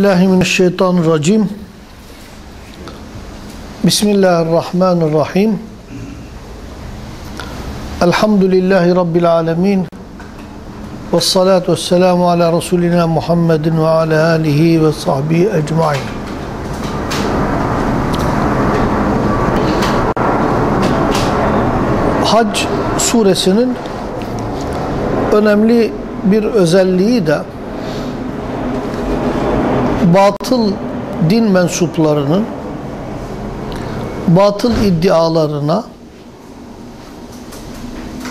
Billahi mineşşeytanirracim. Bismillahirrahmanirrahim. Elhamdülillahi rabbil alamin. Ves salatu vesselamu ala resulina Muhammedin ve ala alihi ve sahbihi ecmaîn. Hac suresinin önemli bir özelliği de batıl din mensuplarının batıl iddialarına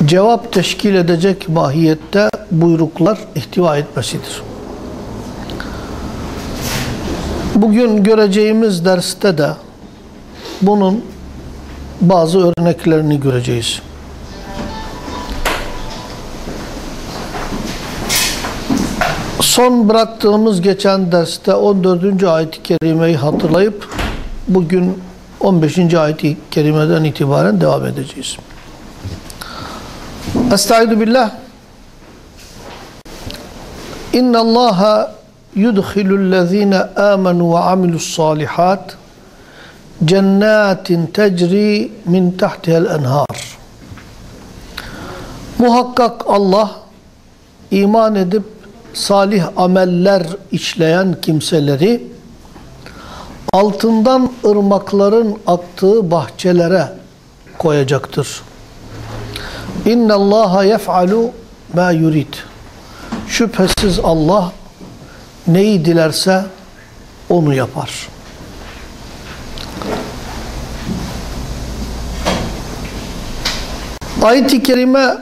cevap teşkil edecek mahiyette buyruklar ihtiva etmesidir. Bugün göreceğimiz derste de bunun bazı örneklerini göreceğiz. Son bıraktığımız geçen derste 14. ayet-i kerimeyi hatırlayıp bugün 15. ayet-i kerimeden itibaren devam edeceğiz. Estaizu billah. İnna Allaha yudkhilu'l-lezine amenu ve amilus salihat cennetin tecri min tahtiha'l enhar. Muhakkak Allah iman edip salih ameller işleyen kimseleri altından ırmakların aktığı bahçelere koyacaktır. İnna Allaha yef'alu ma yurid. Şüphesiz Allah neyi dilerse onu yapar. Ayet-i kerime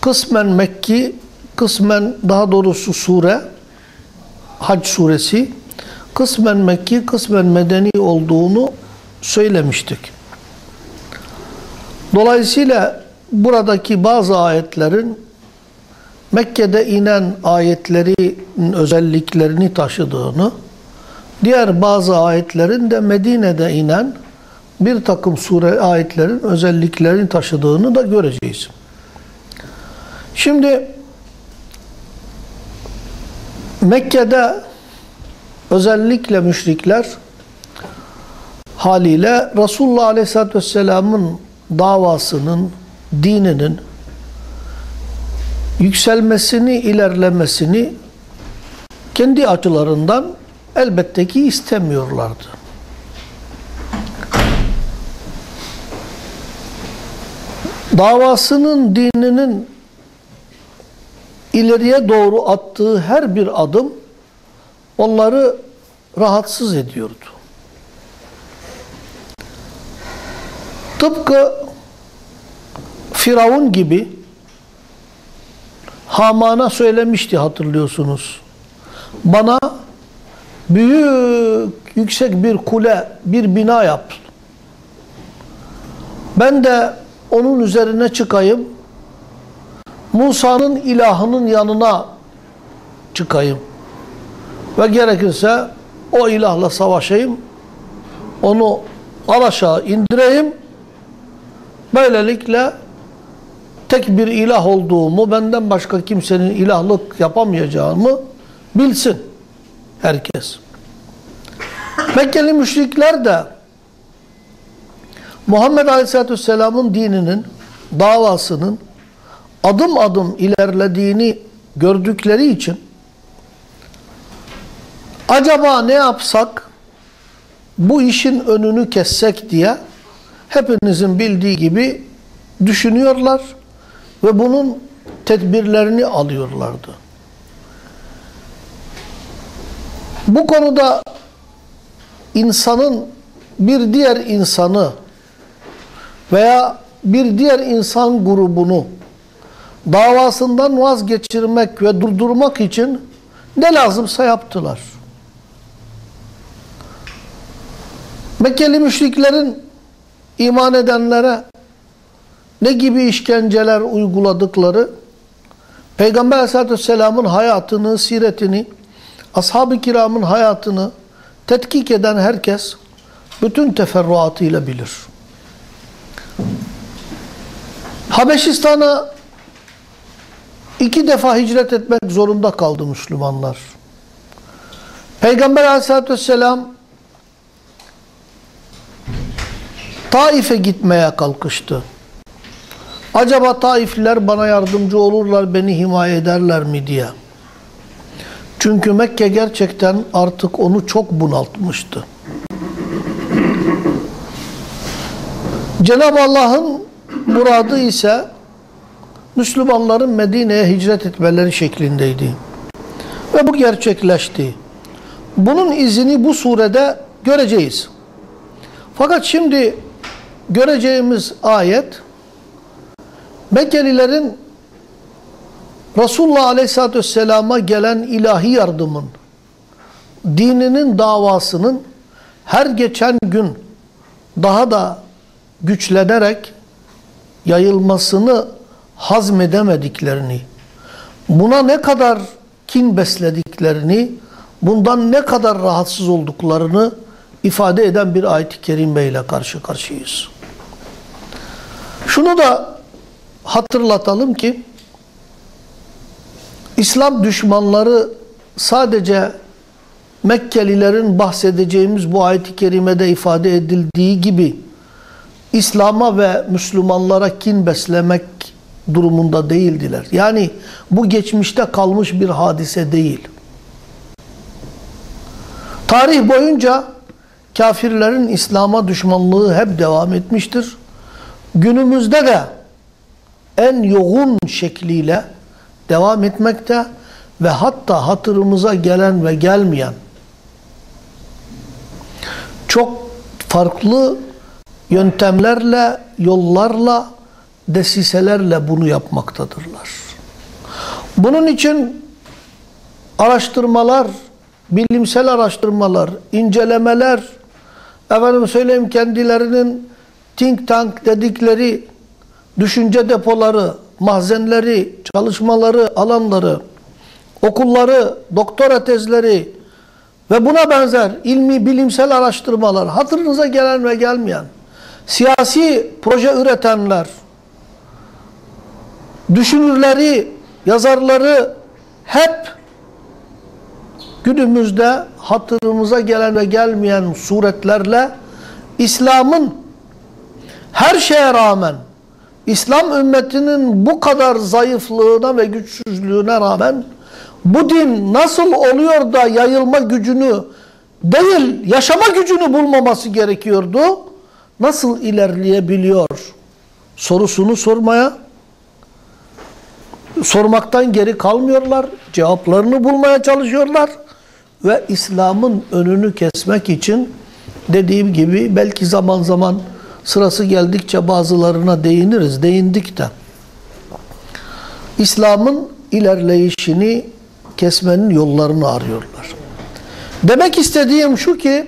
kısmen Mekki kısmen daha doğrusu sure Hac suresi kısmen Mekki kısmen Medeni olduğunu söylemiştik. Dolayısıyla buradaki bazı ayetlerin Mekke'de inen ayetlerin özelliklerini taşıdığını, diğer bazı ayetlerin de Medine'de inen bir takım sure ayetlerin özelliklerini taşıdığını da göreceğiz. Şimdi Mekke'de özellikle müşrikler haliyle Resulullah Aleyhisselatü Vesselam'ın davasının, dininin yükselmesini, ilerlemesini kendi açılarından elbette ki istemiyorlardı. Davasının, dininin ileriye doğru attığı her bir adım onları rahatsız ediyordu. Tıpkı Firavun gibi Haman'a söylemişti hatırlıyorsunuz. Bana büyük, yüksek bir kule, bir bina yap. Ben de onun üzerine çıkayım. Musa'nın ilahının yanına çıkayım. Ve gerekirse o ilahla savaşayım. Onu alaşağı indireyim. Böylelikle tek bir ilah olduğumu, benden başka kimsenin ilahlık yapamayacağımı bilsin herkes. Mekkeli müşrikler de Muhammed Aleyhisselatü Vesselam'ın dininin, davasının adım adım ilerlediğini gördükleri için acaba ne yapsak bu işin önünü kessek diye hepinizin bildiği gibi düşünüyorlar ve bunun tedbirlerini alıyorlardı. Bu konuda insanın bir diğer insanı veya bir diğer insan grubunu davasından vazgeçirmek ve durdurmak için ne lazımsa yaptılar. Mekkeli müşriklerin iman edenlere ne gibi işkenceler uyguladıkları, Peygamber Aleyhisselatü Vesselam'ın hayatını, siretini, ashab-ı kiramın hayatını tetkik eden herkes bütün teferruatıyla bilir. Habeşistan'a iki defa hicret etmek zorunda kaldı Müslümanlar. Peygamber aleyhissalatü vesselam Taif'e gitmeye kalkıştı. Acaba Taifliler bana yardımcı olurlar, beni himaye ederler mi diye. Çünkü Mekke gerçekten artık onu çok bunaltmıştı. Cenab-ı Allah'ın muradı ise Müslümanların Medine'ye hicret etmeleri şeklindeydi. Ve bu gerçekleşti. Bunun izini bu surede göreceğiz. Fakat şimdi göreceğimiz ayet Mekkelilerin Resulullah Aleyhisselatü Vesselam'a gelen ilahi yardımın, dininin davasının her geçen gün daha da güçlenerek yayılmasını hazmedemediklerini, buna ne kadar kin beslediklerini, bundan ne kadar rahatsız olduklarını ifade eden bir ayet-i kerime ile karşı karşıyayız. Şunu da hatırlatalım ki, İslam düşmanları sadece Mekkelilerin bahsedeceğimiz bu ayet-i kerimede ifade edildiği gibi İslam'a ve Müslümanlara kin beslemek durumunda değildiler. Yani bu geçmişte kalmış bir hadise değil. Tarih boyunca kafirlerin İslam'a düşmanlığı hep devam etmiştir. Günümüzde de en yoğun şekliyle devam etmekte ve hatta hatırımıza gelen ve gelmeyen çok farklı yöntemlerle, yollarla, desiselerle bunu yapmaktadırlar. Bunun için araştırmalar, bilimsel araştırmalar, incelemeler, efendim söyleyeyim kendilerinin think tank dedikleri düşünce depoları, mahzenleri, çalışmaları, alanları, okulları, doktora tezleri ve buna benzer ilmi bilimsel araştırmalar, hatırınıza gelen ve gelmeyen, siyasi proje üretenler, düşünürleri, yazarları hep günümüzde hatırımıza gelen ve gelmeyen suretlerle İslam'ın her şeye rağmen İslam ümmetinin bu kadar zayıflığına ve güçsüzlüğüne rağmen bu din nasıl oluyor da yayılma gücünü değil yaşama gücünü bulmaması gerekiyordu? Nasıl ilerleyebiliyor? Sorusunu sormaya sormaktan geri kalmıyorlar. Cevaplarını bulmaya çalışıyorlar. Ve İslam'ın önünü kesmek için dediğim gibi belki zaman zaman sırası geldikçe bazılarına değiniriz. Değindik de. İslam'ın ilerleyişini kesmenin yollarını arıyorlar. Demek istediğim şu ki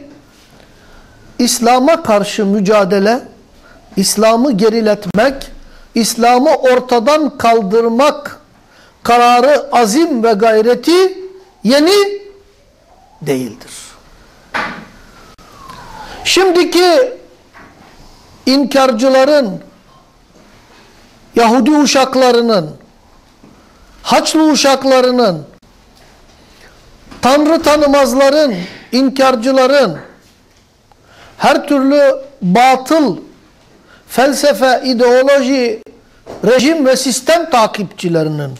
İslam'a karşı mücadele, İslam'ı geriletmek, İslam'ı ortadan kaldırmak kararı, azim ve gayreti yeni değildir. Şimdiki inkarcıların, Yahudi uşaklarının, Haçlı uşaklarının, Tanrı tanımazların, inkarcıların, her türlü batıl, felsefe, ideoloji, rejim ve sistem takipçilerinin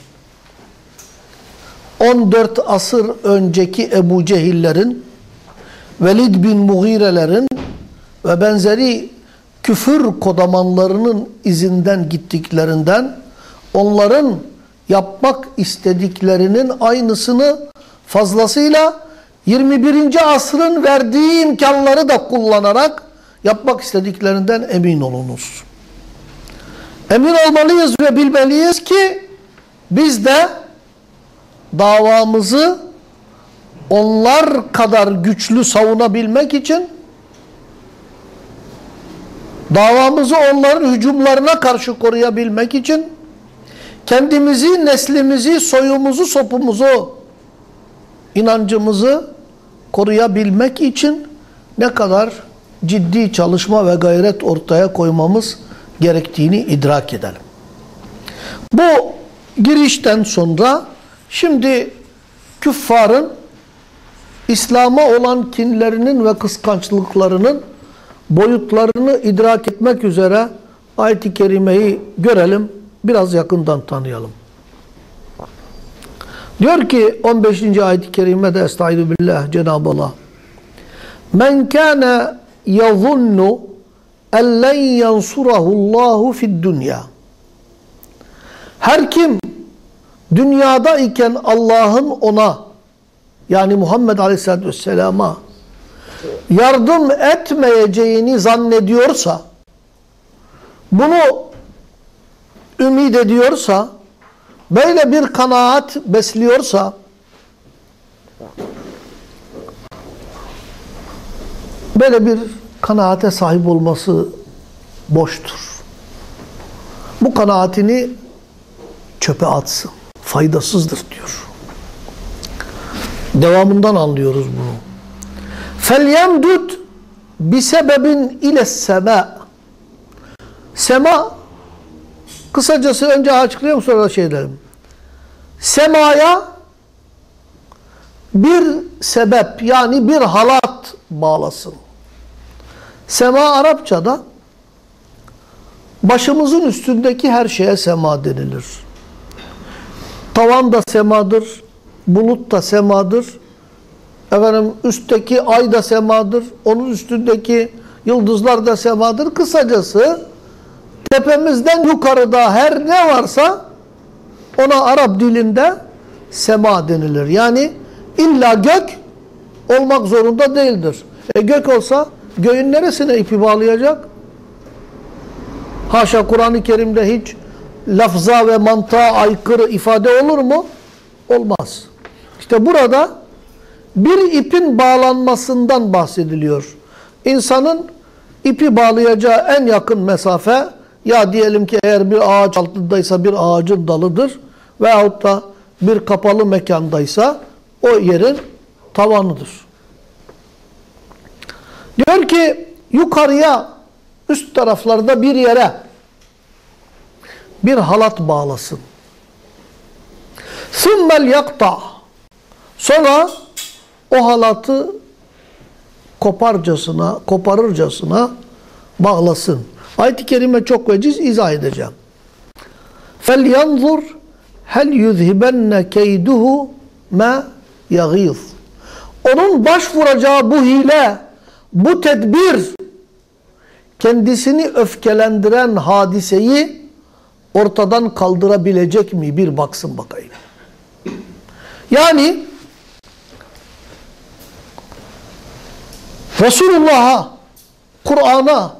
14 asır önceki Ebu Cehillerin, Velid bin Mughire'lerin ve benzeri küfür kodamanlarının izinden gittiklerinden onların yapmak istediklerinin aynısını fazlasıyla 21. asrın verdiği imkanları da kullanarak yapmak istediklerinden emin olunuz. Emin olmalıyız ve bilmeliyiz ki biz de davamızı onlar kadar güçlü savunabilmek için davamızı onların hücumlarına karşı koruyabilmek için kendimizi, neslimizi, soyumuzu, sopumuzu, inancımızı koruyabilmek için ne kadar ciddi çalışma ve gayret ortaya koymamız gerektiğini idrak edelim. Bu girişten sonra şimdi küffarın İslam'a olan kinlerinin ve kıskançlıklarının boyutlarını idrak etmek üzere ayet-i kerimeyi görelim, biraz yakından tanıyalım. Diyor ki 15. ayet-i kerimede Estaizu billah Cenab-ı Allah Men kâne yazunnu en len yansurahullahu fid dünya Her kim dünyada iken Allah'ın ona yani Muhammed Aleyhisselatü Vesselam'a yardım etmeyeceğini zannediyorsa bunu ümit ediyorsa böyle bir kanaat besliyorsa böyle bir kanaate sahip olması boştur. Bu kanaatini çöpe atsın Faydasızdır diyor. Devamından anlıyoruz bunu. فَلْيَمْدُدْ بِسَبَبٍ اِلَى السَّمَاءِ Sema, kısacası önce açıklayayım sonra da şey edelim. Semaya bir sebep yani bir halat bağlasın. Sema Arapçada başımızın üstündeki her şeye sema denilir. Tavan da semadır, bulut da semadır. Efendim üstteki ay da semadır, onun üstündeki yıldızlar da semadır. Kısacası tepemizden yukarıda her ne varsa ona Arap dilinde sema denilir. Yani illa gök olmak zorunda değildir. E gök olsa göğün neresine ipi bağlayacak? Haşa Kur'an-ı Kerim'de hiç lafza ve mantığa aykırı ifade olur mu? Olmaz. İşte burada bir ipin bağlanmasından bahsediliyor. İnsanın ipi bağlayacağı en yakın mesafe ya diyelim ki eğer bir ağaç altındaysa bir ağacın dalıdır veyahut da bir kapalı mekandaysa o yerin tavanıdır. Diyor ki yukarıya üst taraflarda bir yere bir halat bağlasın. Sümmel yakta. Sonra o halatı koparcasına, koparırcasına bağlasın. Ayet-i kerime çok veciz izah edeceğim. Fel yanzur hel yuzhibenne keyduhu ma yagîz. Onun başvuracağı bu hile, bu tedbir kendisini öfkelendiren hadiseyi ortadan kaldırabilecek mi? Bir baksın bakayım. Yani Resulullah'a, Kur'an'a,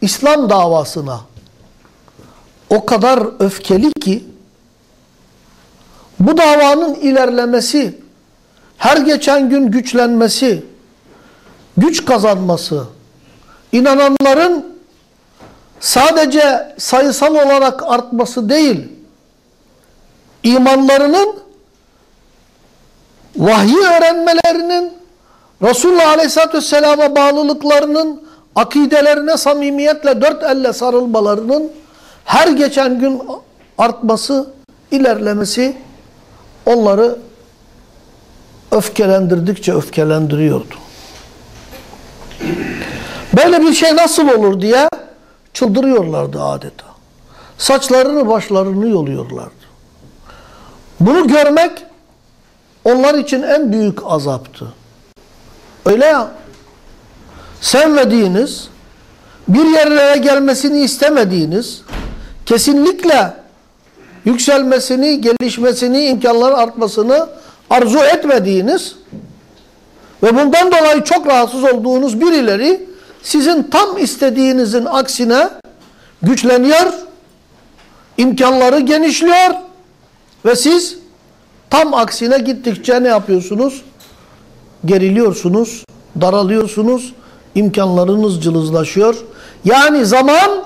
İslam davasına o kadar öfkeli ki bu davanın ilerlemesi, her geçen gün güçlenmesi, güç kazanması, inananların sadece sayısal olarak artması değil, imanlarının, vahyi öğrenmelerinin, Resulullah Aleyhisselatü Vesselam'a bağlılıklarının, akidelerine samimiyetle dört elle sarılmalarının her geçen gün artması, ilerlemesi onları öfkelendirdikçe öfkelendiriyordu. Böyle bir şey nasıl olur diye çıldırıyorlardı adeta. Saçlarını başlarını yoluyorlardı. Bunu görmek onlar için en büyük azaptı. Öyle ya. Sevmediğiniz, bir yerlere gelmesini istemediğiniz, kesinlikle yükselmesini, gelişmesini, imkanları artmasını arzu etmediğiniz ve bundan dolayı çok rahatsız olduğunuz birileri sizin tam istediğinizin aksine güçleniyor, imkanları genişliyor ve siz tam aksine gittikçe ne yapıyorsunuz? Geriliyorsunuz, daralıyorsunuz, imkanlarınız cılızlaşıyor. Yani zaman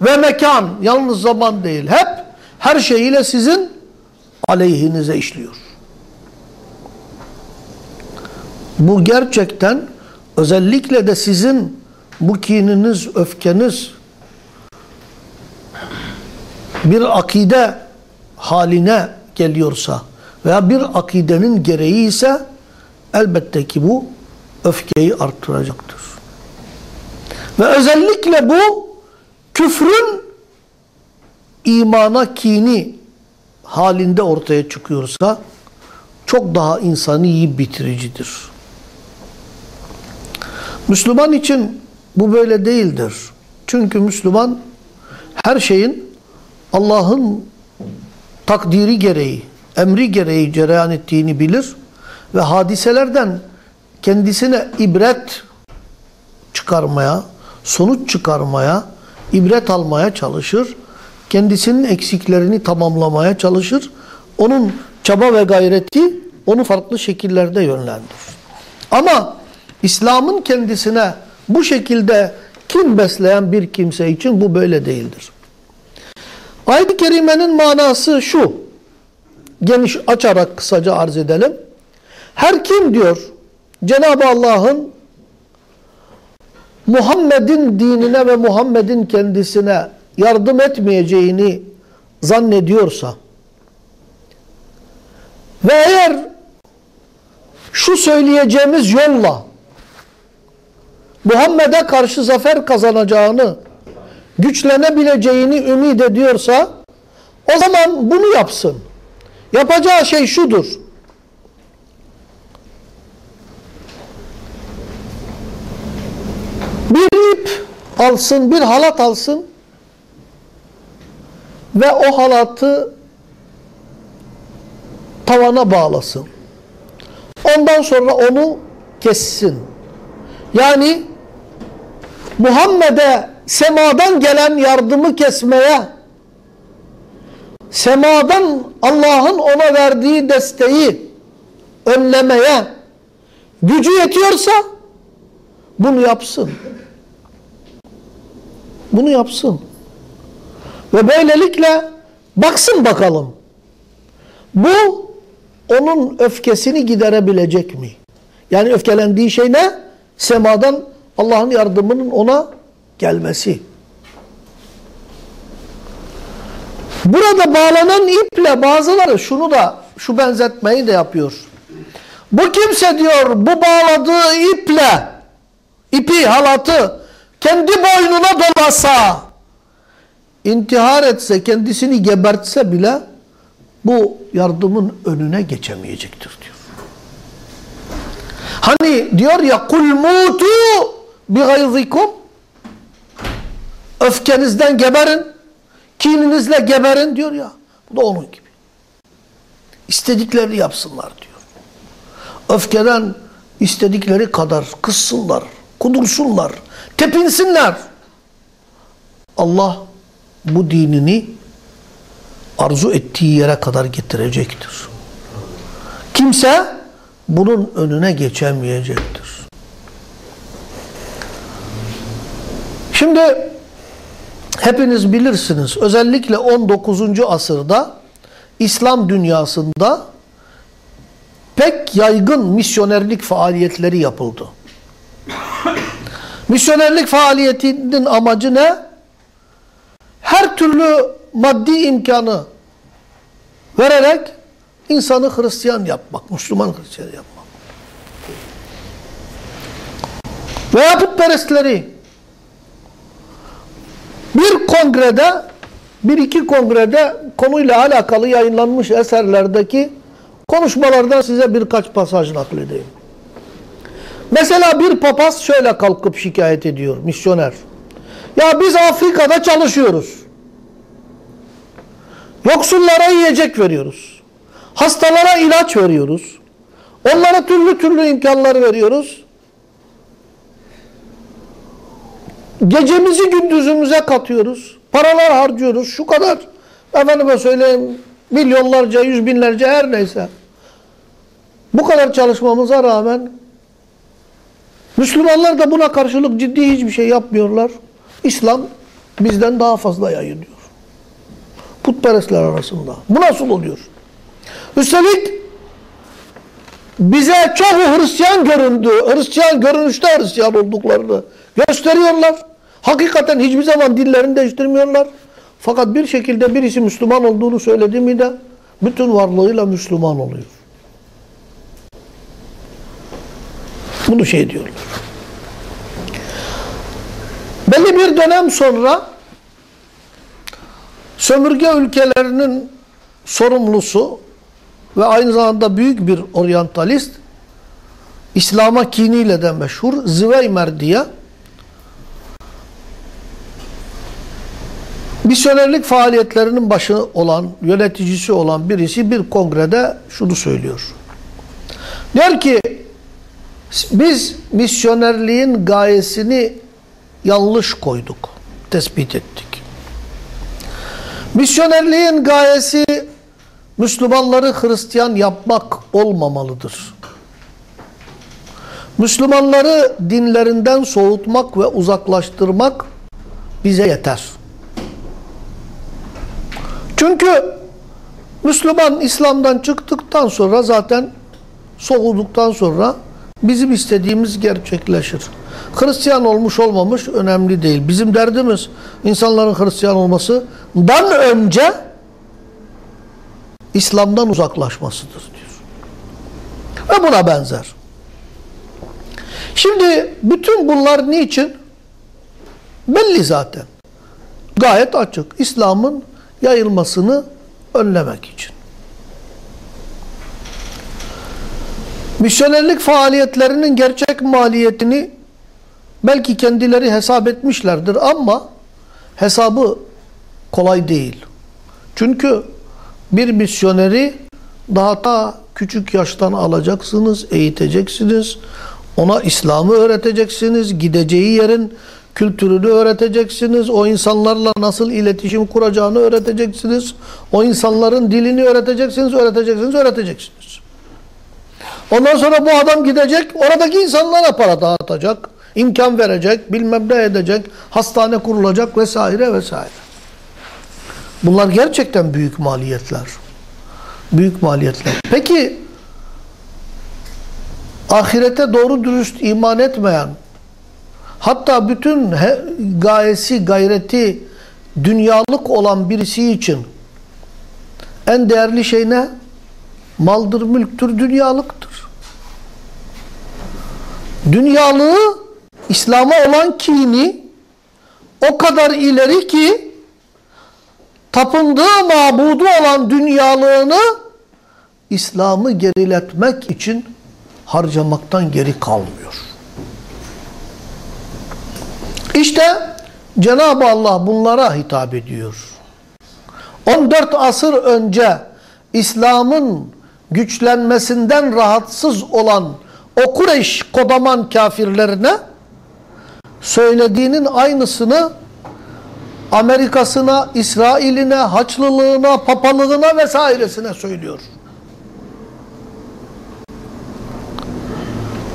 ve mekan, yalnız zaman değil, hep her şeyiyle sizin aleyhinize işliyor. Bu gerçekten özellikle de sizin bu kininiz, öfkeniz bir akide haline geliyorsa veya bir akidenin gereği ise elbette ki bu öfkeyi arttıracaktır. Ve özellikle bu küfrün imana kini halinde ortaya çıkıyorsa çok daha insanı yiyip bitiricidir. Müslüman için bu böyle değildir. Çünkü Müslüman her şeyin Allah'ın takdiri gereği, emri gereği cereyan ettiğini bilir ve hadiselerden kendisine ibret çıkarmaya, sonuç çıkarmaya, ibret almaya çalışır. Kendisinin eksiklerini tamamlamaya çalışır. Onun çaba ve gayreti onu farklı şekillerde yönlendirir. Ama İslam'ın kendisine bu şekilde kim besleyen bir kimse için bu böyle değildir. Ayet-i Kerime'nin manası şu. Geniş açarak kısaca arz edelim. Her kim diyor Cenab-ı Allah'ın Muhammed'in dinine ve Muhammed'in kendisine yardım etmeyeceğini zannediyorsa ve eğer şu söyleyeceğimiz yolla Muhammed'e karşı zafer kazanacağını, güçlenebileceğini ümit ediyorsa o zaman bunu yapsın. Yapacağı şey şudur. Bir ip alsın, bir halat alsın ve o halatı tavana bağlasın. Ondan sonra onu kessin. Yani Muhammed'e semadan gelen yardımı kesmeye, semadan Allah'ın ona verdiği desteği önlemeye gücü yetiyorsa bunu yapsın. Bunu yapsın. Ve böylelikle baksın bakalım. Bu onun öfkesini giderebilecek mi? Yani öfkelendiği şey ne? Semadan Allah'ın yardımının ona gelmesi. Burada bağlanan iple bazıları şunu da şu benzetmeyi de yapıyor. Bu kimse diyor bu bağladığı iple ipi halatı kendi boynuna dolasa intihar etse kendisini gebertse bile bu yardımın önüne geçemeyecektir diyor. Hani diyor ya kul mutu bi gayzikum öfkenizden geberin kininizle geberin diyor ya. Bu da onun gibi. İstediklerini yapsınlar diyor. Öfkeden istedikleri kadar kızsınlar, kudursunlar, tepinsinler. Allah bu dinini arzu ettiği yere kadar getirecektir. Kimse bunun önüne geçemeyecektir. Şimdi hepiniz bilirsiniz özellikle 19. asırda İslam dünyasında pek yaygın misyonerlik faaliyetleri yapıldı. misyonerlik faaliyetinin amacı ne? Her türlü maddi imkanı vererek insanı Hristiyan yapmak, Müslüman Hristiyan yapmak. Veya putperestleri bir kongrede, bir iki kongrede konuyla alakalı yayınlanmış eserlerdeki konuşmalardan size birkaç pasaj nakledeyim. Mesela bir papaz şöyle kalkıp şikayet ediyor, misyoner. Ya biz Afrika'da çalışıyoruz. Yoksullara yiyecek veriyoruz. Hastalara ilaç veriyoruz. Onlara türlü türlü imkanlar veriyoruz. Gecemizi gündüzümüze katıyoruz. Paralar harcıyoruz. Şu kadar efendime söyleyeyim milyonlarca, yüz binlerce her neyse. Bu kadar çalışmamıza rağmen Müslümanlar da buna karşılık ciddi hiçbir şey yapmıyorlar. İslam bizden daha fazla yayılıyor. Putperestler arasında. Bu nasıl oluyor? Üstelik bize çoğu Hristiyan göründü. Hristiyan görünüşte Hristiyan olduklarını gösteriyorlar. Hakikaten hiçbir zaman dillerini değiştirmiyorlar. Fakat bir şekilde birisi Müslüman olduğunu söyledi mi de bütün varlığıyla Müslüman oluyor. Bunu şey diyorlar. Belli bir dönem sonra sömürge ülkelerinin sorumlusu ve aynı zamanda büyük bir oryantalist İslam'a kiniyle de meşhur Ziveymer diye misyonerlik faaliyetlerinin başı olan, yöneticisi olan birisi bir kongrede şunu söylüyor. Diyor ki biz misyonerliğin gayesini yanlış koyduk, tespit ettik. Misyonerliğin gayesi Müslümanları Hristiyan yapmak olmamalıdır. Müslümanları dinlerinden soğutmak ve uzaklaştırmak bize yeter. Çünkü Müslüman İslam'dan çıktıktan sonra zaten soğuduktan sonra bizim istediğimiz gerçekleşir. Hristiyan olmuş olmamış önemli değil. Bizim derdimiz insanların Hristiyan olmasından önce İslam'dan uzaklaşmasıdır diyor. Ve buna benzer. Şimdi bütün bunlar niçin? Belli zaten. Gayet açık. İslam'ın yayılmasını önlemek için. Misyonerlik faaliyetlerinin gerçek maliyetini belki kendileri hesap etmişlerdir ama hesabı kolay değil. Çünkü bir misyoneri daha da küçük yaştan alacaksınız, eğiteceksiniz. Ona İslam'ı öğreteceksiniz. Gideceği yerin kültürünü öğreteceksiniz. O insanlarla nasıl iletişim kuracağını öğreteceksiniz. O insanların dilini öğreteceksiniz, öğreteceksiniz, öğreteceksiniz. Ondan sonra bu adam gidecek, oradaki insanlara para dağıtacak, imkan verecek, bilmem ne edecek, hastane kurulacak vesaire vesaire. Bunlar gerçekten büyük maliyetler. Büyük maliyetler. Peki ahirete doğru dürüst iman etmeyen hatta bütün gayesi, gayreti dünyalık olan birisi için en değerli şey ne? Maldır, mülktür, dünyalıktır. Dünyalığı İslam'a olan kini o kadar ileri ki tapındığı mabudu olan dünyalığını İslam'ı geriletmek için harcamaktan geri kalmıyor. İşte Cenab-ı Allah bunlara hitap ediyor. 14 asır önce İslam'ın güçlenmesinden rahatsız olan o Kureyş kodaman kafirlerine söylediğinin aynısını Amerika'sına, İsrail'ine, Haçlılığına, Papalığına vesairesine söylüyor.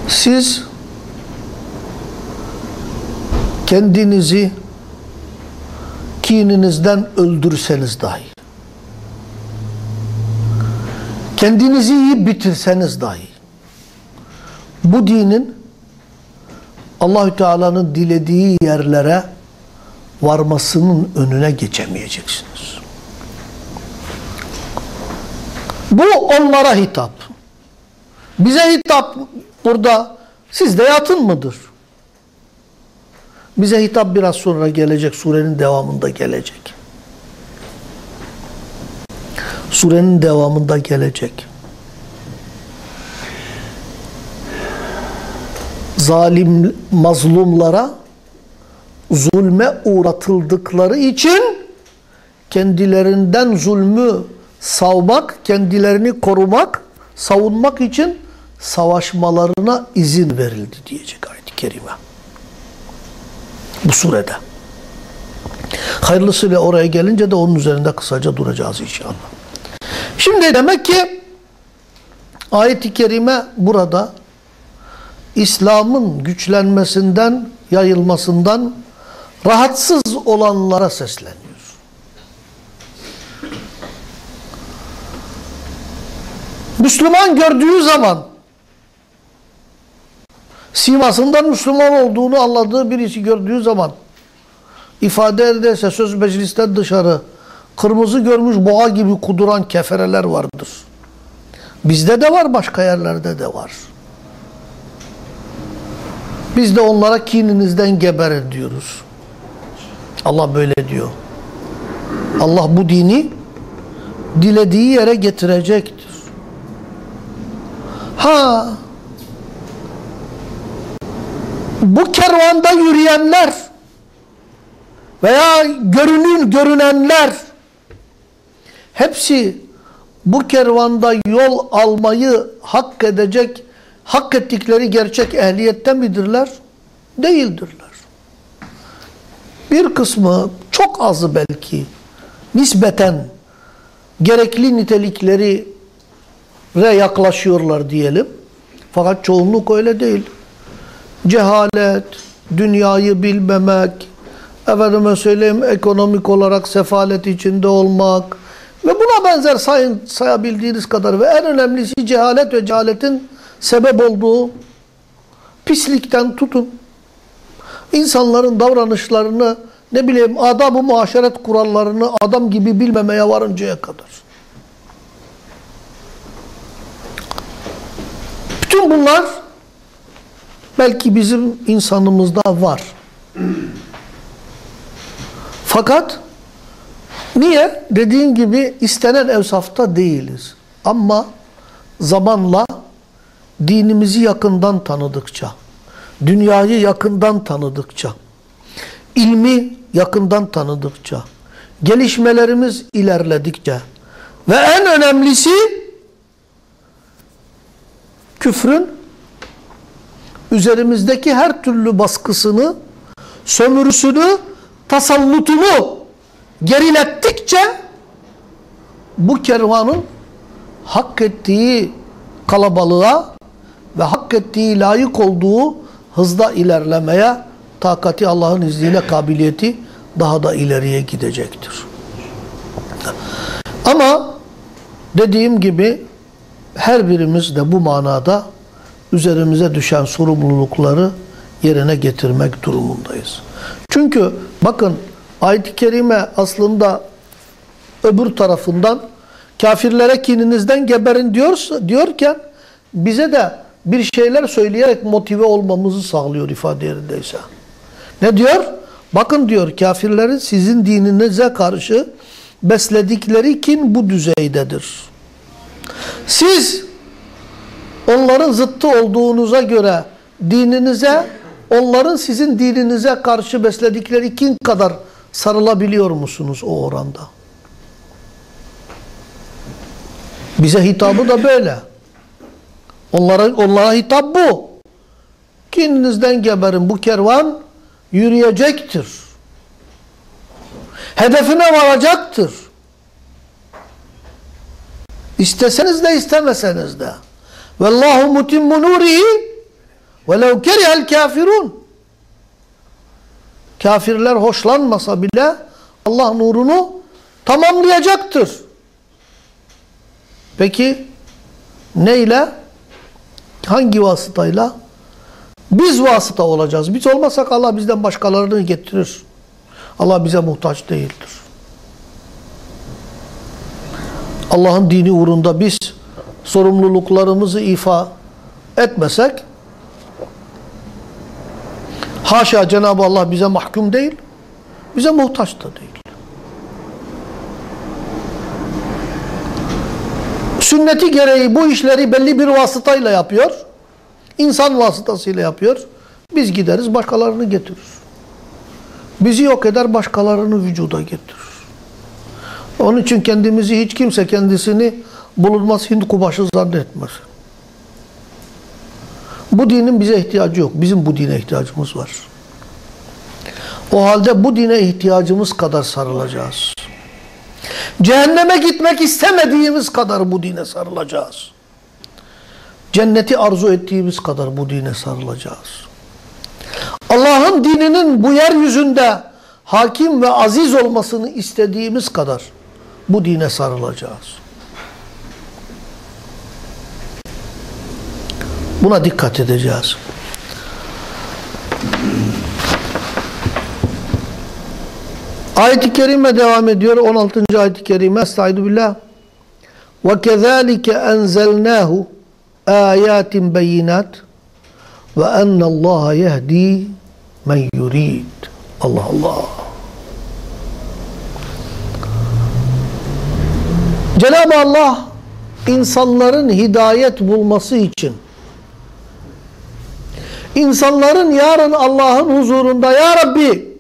Siz kendinizi kininizden öldürseniz dahi, kendinizi yiyip bitirseniz dahi, bu dinin Allahü Teala'nın dilediği yerlere varmasının önüne geçemeyeceksiniz. Bu onlara hitap. Bize hitap burada sizde yatın mıdır? Bize hitap biraz sonra gelecek. Surenin devamında gelecek. Surenin devamında gelecek. Zalim mazlumlara zulme uğratıldıkları için kendilerinden zulmü savmak, kendilerini korumak, savunmak için savaşmalarına izin verildi diyecek ayet-i kerime. Bu surede. Hayırlısıyla oraya gelince de onun üzerinde kısaca duracağız inşallah. Şimdi demek ki ayet-i kerime burada İslam'ın güçlenmesinden, yayılmasından rahatsız olanlara sesleniyor. Müslüman gördüğü zaman simasından Müslüman olduğunu anladığı birisi gördüğü zaman ifade ederse söz meclisten dışarı kırmızı görmüş boğa gibi kuduran kefereler vardır. Bizde de var başka yerlerde de var. Biz de onlara kininizden geberin diyoruz. Allah böyle diyor. Allah bu dini dilediği yere getirecektir. Ha bu kervanda yürüyenler veya görünün görünenler hepsi bu kervanda yol almayı hak edecek, hak ettikleri gerçek ehliyette midirler? Değildirler. Bir kısmı çok azı belki nispeten gerekli nitelikleri re yaklaşıyorlar diyelim. Fakat çoğunluk öyle değil. Cehalet, dünyayı bilmemek, efendime söyleyeyim ekonomik olarak sefalet içinde olmak ve buna benzer sayın, sayabildiğiniz kadar ve en önemlisi cehalet ve cehaletin sebep olduğu pislikten tutun. İnsanların davranışlarını ne bileyim adab-ı muaşeret kurallarını adam gibi bilmemeye varıncaya kadar. Bütün bunlar belki bizim insanımızda var. Fakat niye? Dediğin gibi istenen evsafta değiliz. Ama zamanla dinimizi yakından tanıdıkça, dünyayı yakından tanıdıkça, ilmi yakından tanıdıkça, gelişmelerimiz ilerledikçe ve en önemlisi küfrün üzerimizdeki her türlü baskısını, sömürüsünü, tasallutunu gerilettikçe bu kervanın hak ettiği kalabalığa ve hak ettiği layık olduğu hızda ilerlemeye takati Allah'ın izniyle kabiliyeti daha da ileriye gidecektir. Ama dediğim gibi her birimiz de bu manada üzerimize düşen sorumlulukları yerine getirmek durumundayız. Çünkü bakın ayet-i kerime aslında öbür tarafından kafirlere kininizden geberin diyor, diyorken bize de bir şeyler söyleyerek motive olmamızı sağlıyor ifade yerindeyse. Ne diyor? Bakın diyor kafirlerin sizin dininize karşı besledikleri kin bu düzeydedir. Siz onların zıttı olduğunuza göre dininize onların sizin dininize karşı besledikleri kin kadar sarılabiliyor musunuz o oranda? Bize hitabı da böyle. Onlara, onlara hitap bu. Kininizden geberin bu kervan yürüyecektir. Hedefine varacaktır. İsteseniz de istemeseniz de. Vallahu mutimmu nurihi velev kerihel kafirun. Kafirler hoşlanmasa bile Allah nurunu tamamlayacaktır. Peki neyle? Hangi vasıtayla? Biz vasıta olacağız. Biz olmasak Allah bizden başkalarını getirir. Allah bize muhtaç değildir. Allah'ın dini uğrunda biz sorumluluklarımızı ifa etmesek haşa Cenab-ı Allah bize mahkum değil, bize muhtaç da değil. Sünneti gereği bu işleri belli bir vasıtayla yapıyor. İnsan vasıtasıyla yapıyor. Biz gideriz başkalarını getirir. Bizi yok eder başkalarını vücuda getirir. Onun için kendimizi hiç kimse kendisini bulunmaz Hint kumaşı zannetmez. Bu dinin bize ihtiyacı yok. Bizim bu dine ihtiyacımız var. O halde bu dine ihtiyacımız kadar sarılacağız. Cehenneme gitmek istemediğimiz kadar bu dine sarılacağız. Cenneti arzu ettiğimiz kadar bu dine sarılacağız. Allah'ın dininin bu yeryüzünde hakim ve aziz olmasını istediğimiz kadar bu dine sarılacağız. Buna dikkat edeceğiz. Ayet-i Kerime devam ediyor. 16. ayet-i Kerime. Estaizu billah. وَكَذَٰلِكَ أَنْزَلْنَاهُ آيَاتٍ بَيِّنَاتٍ ve enne Allah yehdi men yurid. Allah Allah. Cenab-ı Allah insanların hidayet bulması için insanların yarın Allah'ın huzurunda Ya Rabbi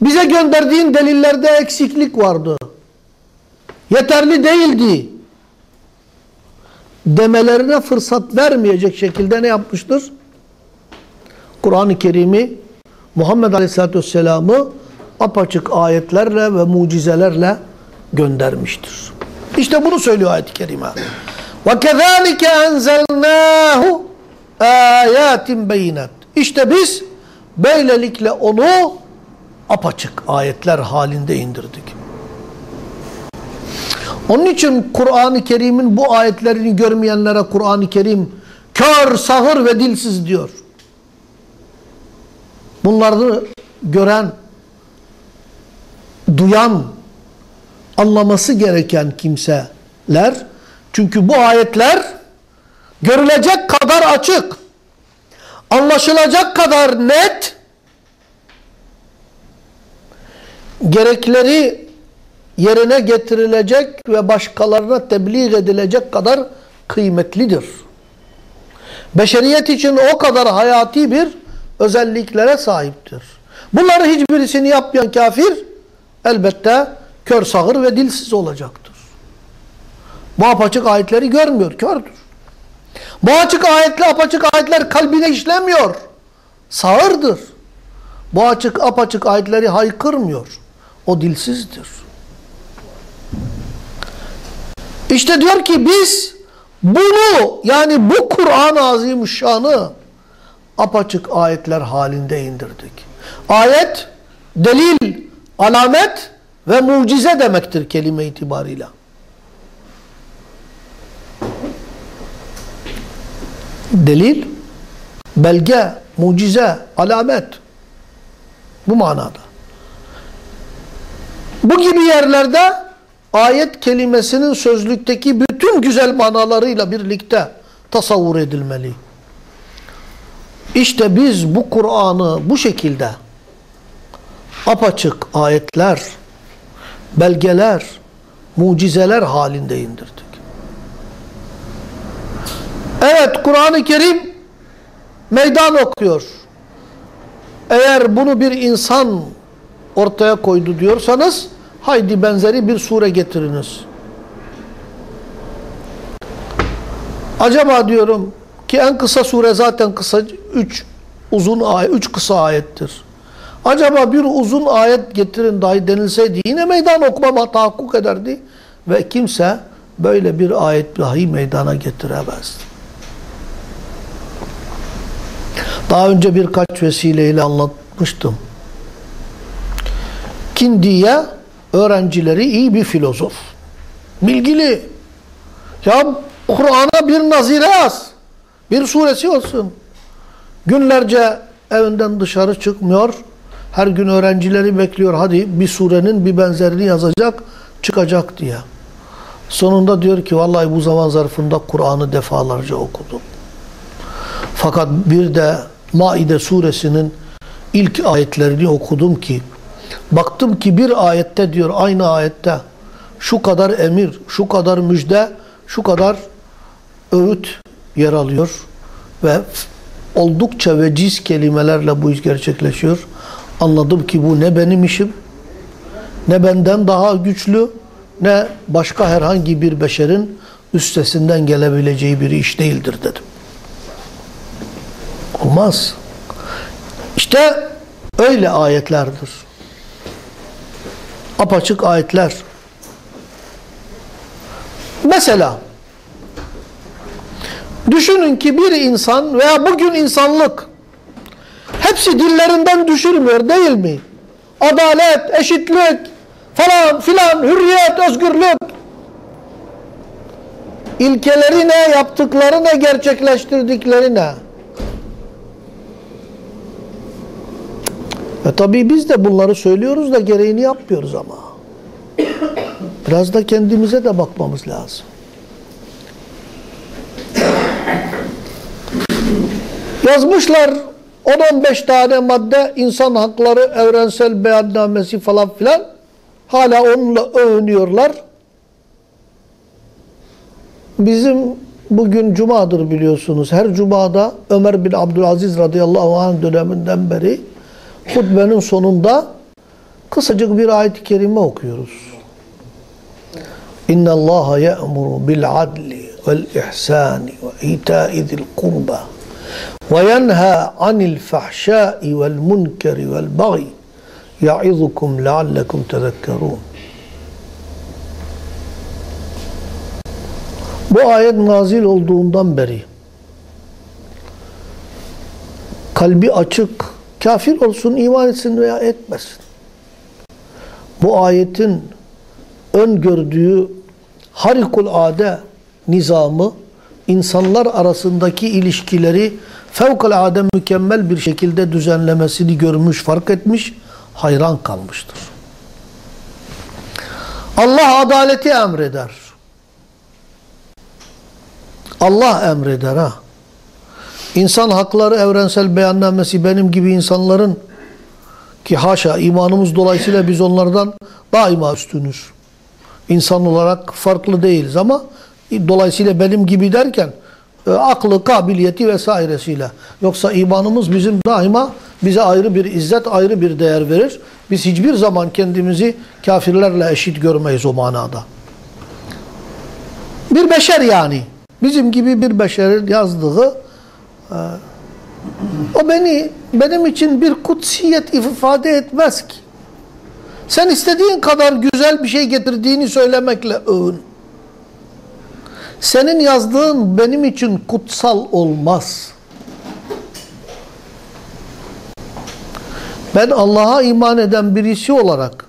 bize gönderdiğin delillerde eksiklik vardı. Yeterli değildi. Demelerine fırsat vermeyecek şekilde ne yapmıştır? Kur'an-ı Kerim'i Muhammed Aleyhisselatü Vesselam'ı apaçık ayetlerle ve mucizelerle göndermiştir. İşte bunu söylüyor ayet-i kerime. وَكَذَٰلِكَ اَنْزَلْنَاهُ ayatin beyinat. İşte biz böylelikle onu apaçık ayetler halinde indirdik. Onun için Kur'an-ı Kerim'in bu ayetlerini görmeyenlere Kur'an-ı Kerim kör, sahır ve dilsiz diyor. Bunları gören, duyan, anlaması gereken kimseler çünkü bu ayetler görülecek kadar açık, anlaşılacak kadar net, gerekleri yerine getirilecek ve başkalarına tebliğ edilecek kadar kıymetlidir. Beşeriyet için o kadar hayati bir özelliklere sahiptir. Bunları hiçbirisini yapmayan kafir elbette kör sağır ve dilsiz olacaktır. Bu apaçık ayetleri görmüyor, kördür. Bu açık ayetli apaçık ayetler kalbine işlemiyor. Sağırdır. Bu açık apaçık ayetleri haykırmıyor. O dilsizdir. İşte diyor ki biz bunu yani bu Kur'an-ı Azimüşşan'ı apaçık ayetler halinde indirdik. Ayet, delil, alamet ve mucize demektir kelime itibarıyla. Delil, belge, mucize, alamet. Bu manada. Bu gibi yerlerde ayet kelimesinin sözlükteki bütün güzel manalarıyla birlikte tasavvur edilmeli. İşte biz bu Kur'an'ı bu şekilde apaçık ayetler, belgeler, mucizeler halinde indirdik. Evet Kur'an-ı Kerim meydan okuyor. Eğer bunu bir insan ortaya koydu diyorsanız haydi benzeri bir sure getiriniz. Acaba diyorum ki en kısa sure zaten kısa 3 uzun ayet 3 kısa ayettir. Acaba bir uzun ayet getirin dahi denilseydi yine meydan okuma tahakkuk ederdi ve kimse böyle bir ayet dahi meydana getiremezdi. Daha önce birkaç vesileyle anlatmıştım. Kindiye öğrencileri iyi bir filozof. Bilgili. Ya Kur'an'a bir nazire yaz. Bir suresi olsun. Günlerce evinden dışarı çıkmıyor. Her gün öğrencileri bekliyor. Hadi bir surenin bir benzerini yazacak, çıkacak diye. Sonunda diyor ki vallahi bu zaman zarfında Kur'an'ı defalarca okudum. Fakat bir de Maide suresinin ilk ayetlerini okudum ki baktım ki bir ayette diyor aynı ayette şu kadar emir, şu kadar müjde, şu kadar öğüt yer alıyor ve oldukça veciz kelimelerle bu iş gerçekleşiyor. Anladım ki bu ne benim işim, ne benden daha güçlü, ne başka herhangi bir beşerin üstesinden gelebileceği bir iş değildir dedim. Olmaz. İşte öyle ayetlerdir. Apaçık ayetler. Mesela düşünün ki bir insan veya bugün insanlık hepsi dillerinden düşürmüyor değil mi? Adalet, eşitlik falan filan, hürriyet, özgürlük ilkeleri ne, yaptıkları ne, gerçekleştirdikleri ne? Ve tabii biz de bunları söylüyoruz da gereğini yapmıyoruz ama. Biraz da kendimize de bakmamız lazım. Yazmışlar 10-15 tane madde insan hakları evrensel beyannamesi falan filan. Hala onunla övünüyorlar. Bizim bugün cumadır biliyorsunuz. Her cumada Ömer bin Abdülaziz radıyallahu anh döneminden beri hutbenin sonunda kısacık bir ayet-i kerime okuyoruz. İnne Allah ya'muru bil adli vel ihsani ve ita'i zil kurba ve yenha anil fahşai vel munkeri vel bagi ya'izukum leallekum tezekkerun. Bu ayet nazil olduğundan beri kalbi açık, kafir olsun, iman etsin veya etmesin. Bu ayetin öngördüğü harikulade nizamı, insanlar arasındaki ilişkileri fevkalade mükemmel bir şekilde düzenlemesini görmüş, fark etmiş, hayran kalmıştır. Allah adaleti emreder. Allah emreder ha. İnsan hakları evrensel beyannamesi benim gibi insanların ki haşa imanımız dolayısıyla biz onlardan daima üstünüz. İnsan olarak farklı değiliz ama dolayısıyla benim gibi derken e, aklı, kabiliyeti vesairesiyle. Yoksa imanımız bizim daima bize ayrı bir izzet, ayrı bir değer verir. Biz hiçbir zaman kendimizi kafirlerle eşit görmeyiz o manada. Bir beşer yani. Bizim gibi bir beşerin yazdığı o beni benim için bir kutsiyet ifade etmez ki. Sen istediğin kadar güzel bir şey getirdiğini söylemekle övün. Senin yazdığın benim için kutsal olmaz. Ben Allah'a iman eden birisi olarak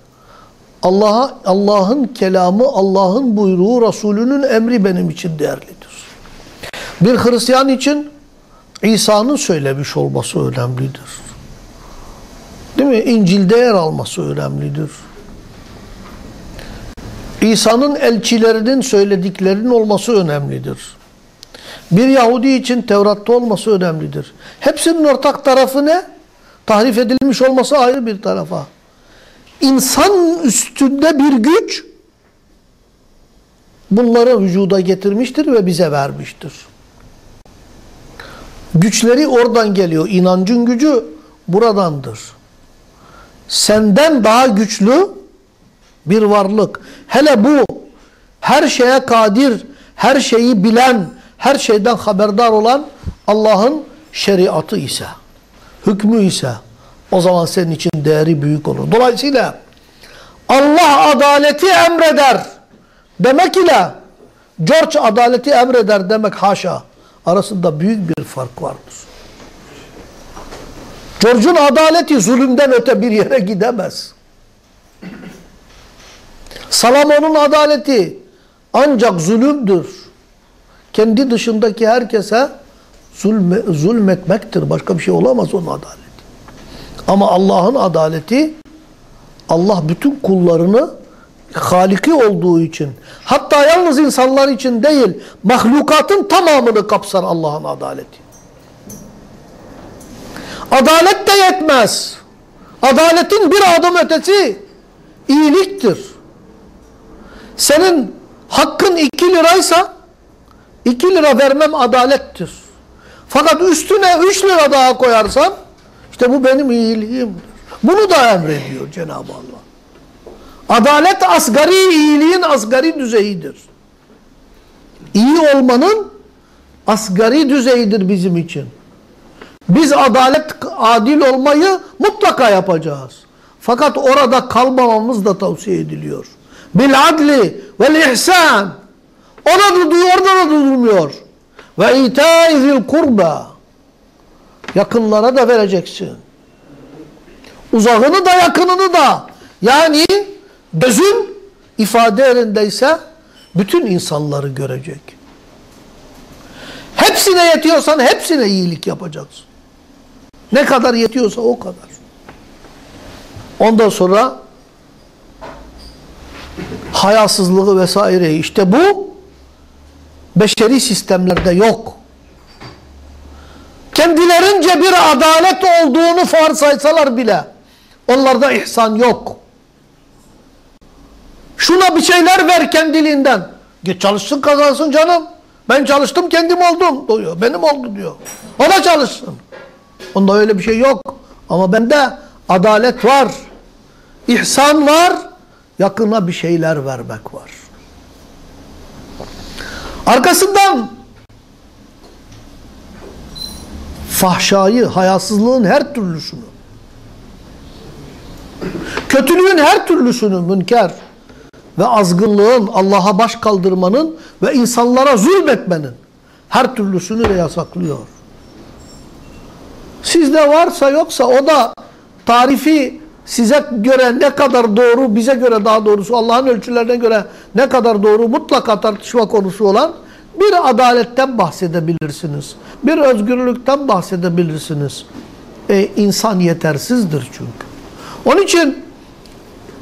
Allah'a Allah'ın kelamı, Allah'ın buyruğu, Resulünün emri benim için değerlidir. Bir Hristiyan için İsa'nın söylemiş olması önemlidir. Değil mi? İncil'de yer alması önemlidir. İsa'nın elçilerinin söylediklerinin olması önemlidir. Bir Yahudi için Tevrat'ta olması önemlidir. Hepsinin ortak tarafı ne? Tahrif edilmiş olması ayrı bir tarafa. İnsan üstünde bir güç bunları vücuda getirmiştir ve bize vermiştir. Güçleri oradan geliyor. İnancın gücü buradandır. Senden daha güçlü bir varlık. Hele bu her şeye kadir, her şeyi bilen, her şeyden haberdar olan Allah'ın şeriatı ise, hükmü ise o zaman senin için değeri büyük olur. Dolayısıyla Allah adaleti emreder demek ile George adaleti emreder demek haşa arasında büyük bir fark vardır. George'un adaleti zulümden öte bir yere gidemez. Salomon'un adaleti ancak zulümdür. Kendi dışındaki herkese zulme, zulmetmektir. Başka bir şey olamaz onun adaleti. Ama Allah'ın adaleti Allah bütün kullarını Haliki olduğu için hatta yalnız insanlar için değil mahlukatın tamamını kapsar Allah'ın adaleti. Adalet de yetmez. Adaletin bir adım ötesi iyiliktir. Senin hakkın iki liraysa iki lira vermem adalettir. Fakat üstüne üç lira daha koyarsam işte bu benim iyiliğimdir. Bunu da emrediyor Cenab-ı Allah. Adalet asgari iyiliğin asgari düzeyidir. İyi olmanın asgari düzeyidir bizim için. Biz adalet, adil olmayı mutlaka yapacağız. Fakat orada kalmamamız da tavsiye ediliyor. Bil adli vel ihsan. Orada durduyor, orada da durmuyor. Ve itaizil kurba. Yakınlara da vereceksin. Uzağını da yakınını da. Yani Gözün ifade yerindeyse bütün insanları görecek. Hepsine yetiyorsan hepsine iyilik yapacaksın. Ne kadar yetiyorsa o kadar. Ondan sonra hayasızlığı vesaire işte bu beşeri sistemlerde yok. Kendilerince bir adalet olduğunu varsaysalar bile onlarda ihsan yok. Şuna bir şeyler ver kendiliğinden. Git çalışsın kazansın canım. Ben çalıştım kendim oldum diyor. Benim oldu diyor. O da çalışsın. Onda öyle bir şey yok. Ama bende adalet var. İhsan var. Yakına bir şeyler vermek var. Arkasından fahşayı, hayasızlığın her türlüsünü, kötülüğün her türlüsünü münker ve azgınlığın, Allah'a baş kaldırmanın ve insanlara zulmetmenin her türlüsünü de yasaklıyor. Sizde varsa yoksa o da tarifi size göre ne kadar doğru, bize göre daha doğrusu Allah'ın ölçülerine göre ne kadar doğru mutlaka tartışma konusu olan bir adaletten bahsedebilirsiniz. Bir özgürlükten bahsedebilirsiniz. E, insan yetersizdir çünkü. Onun için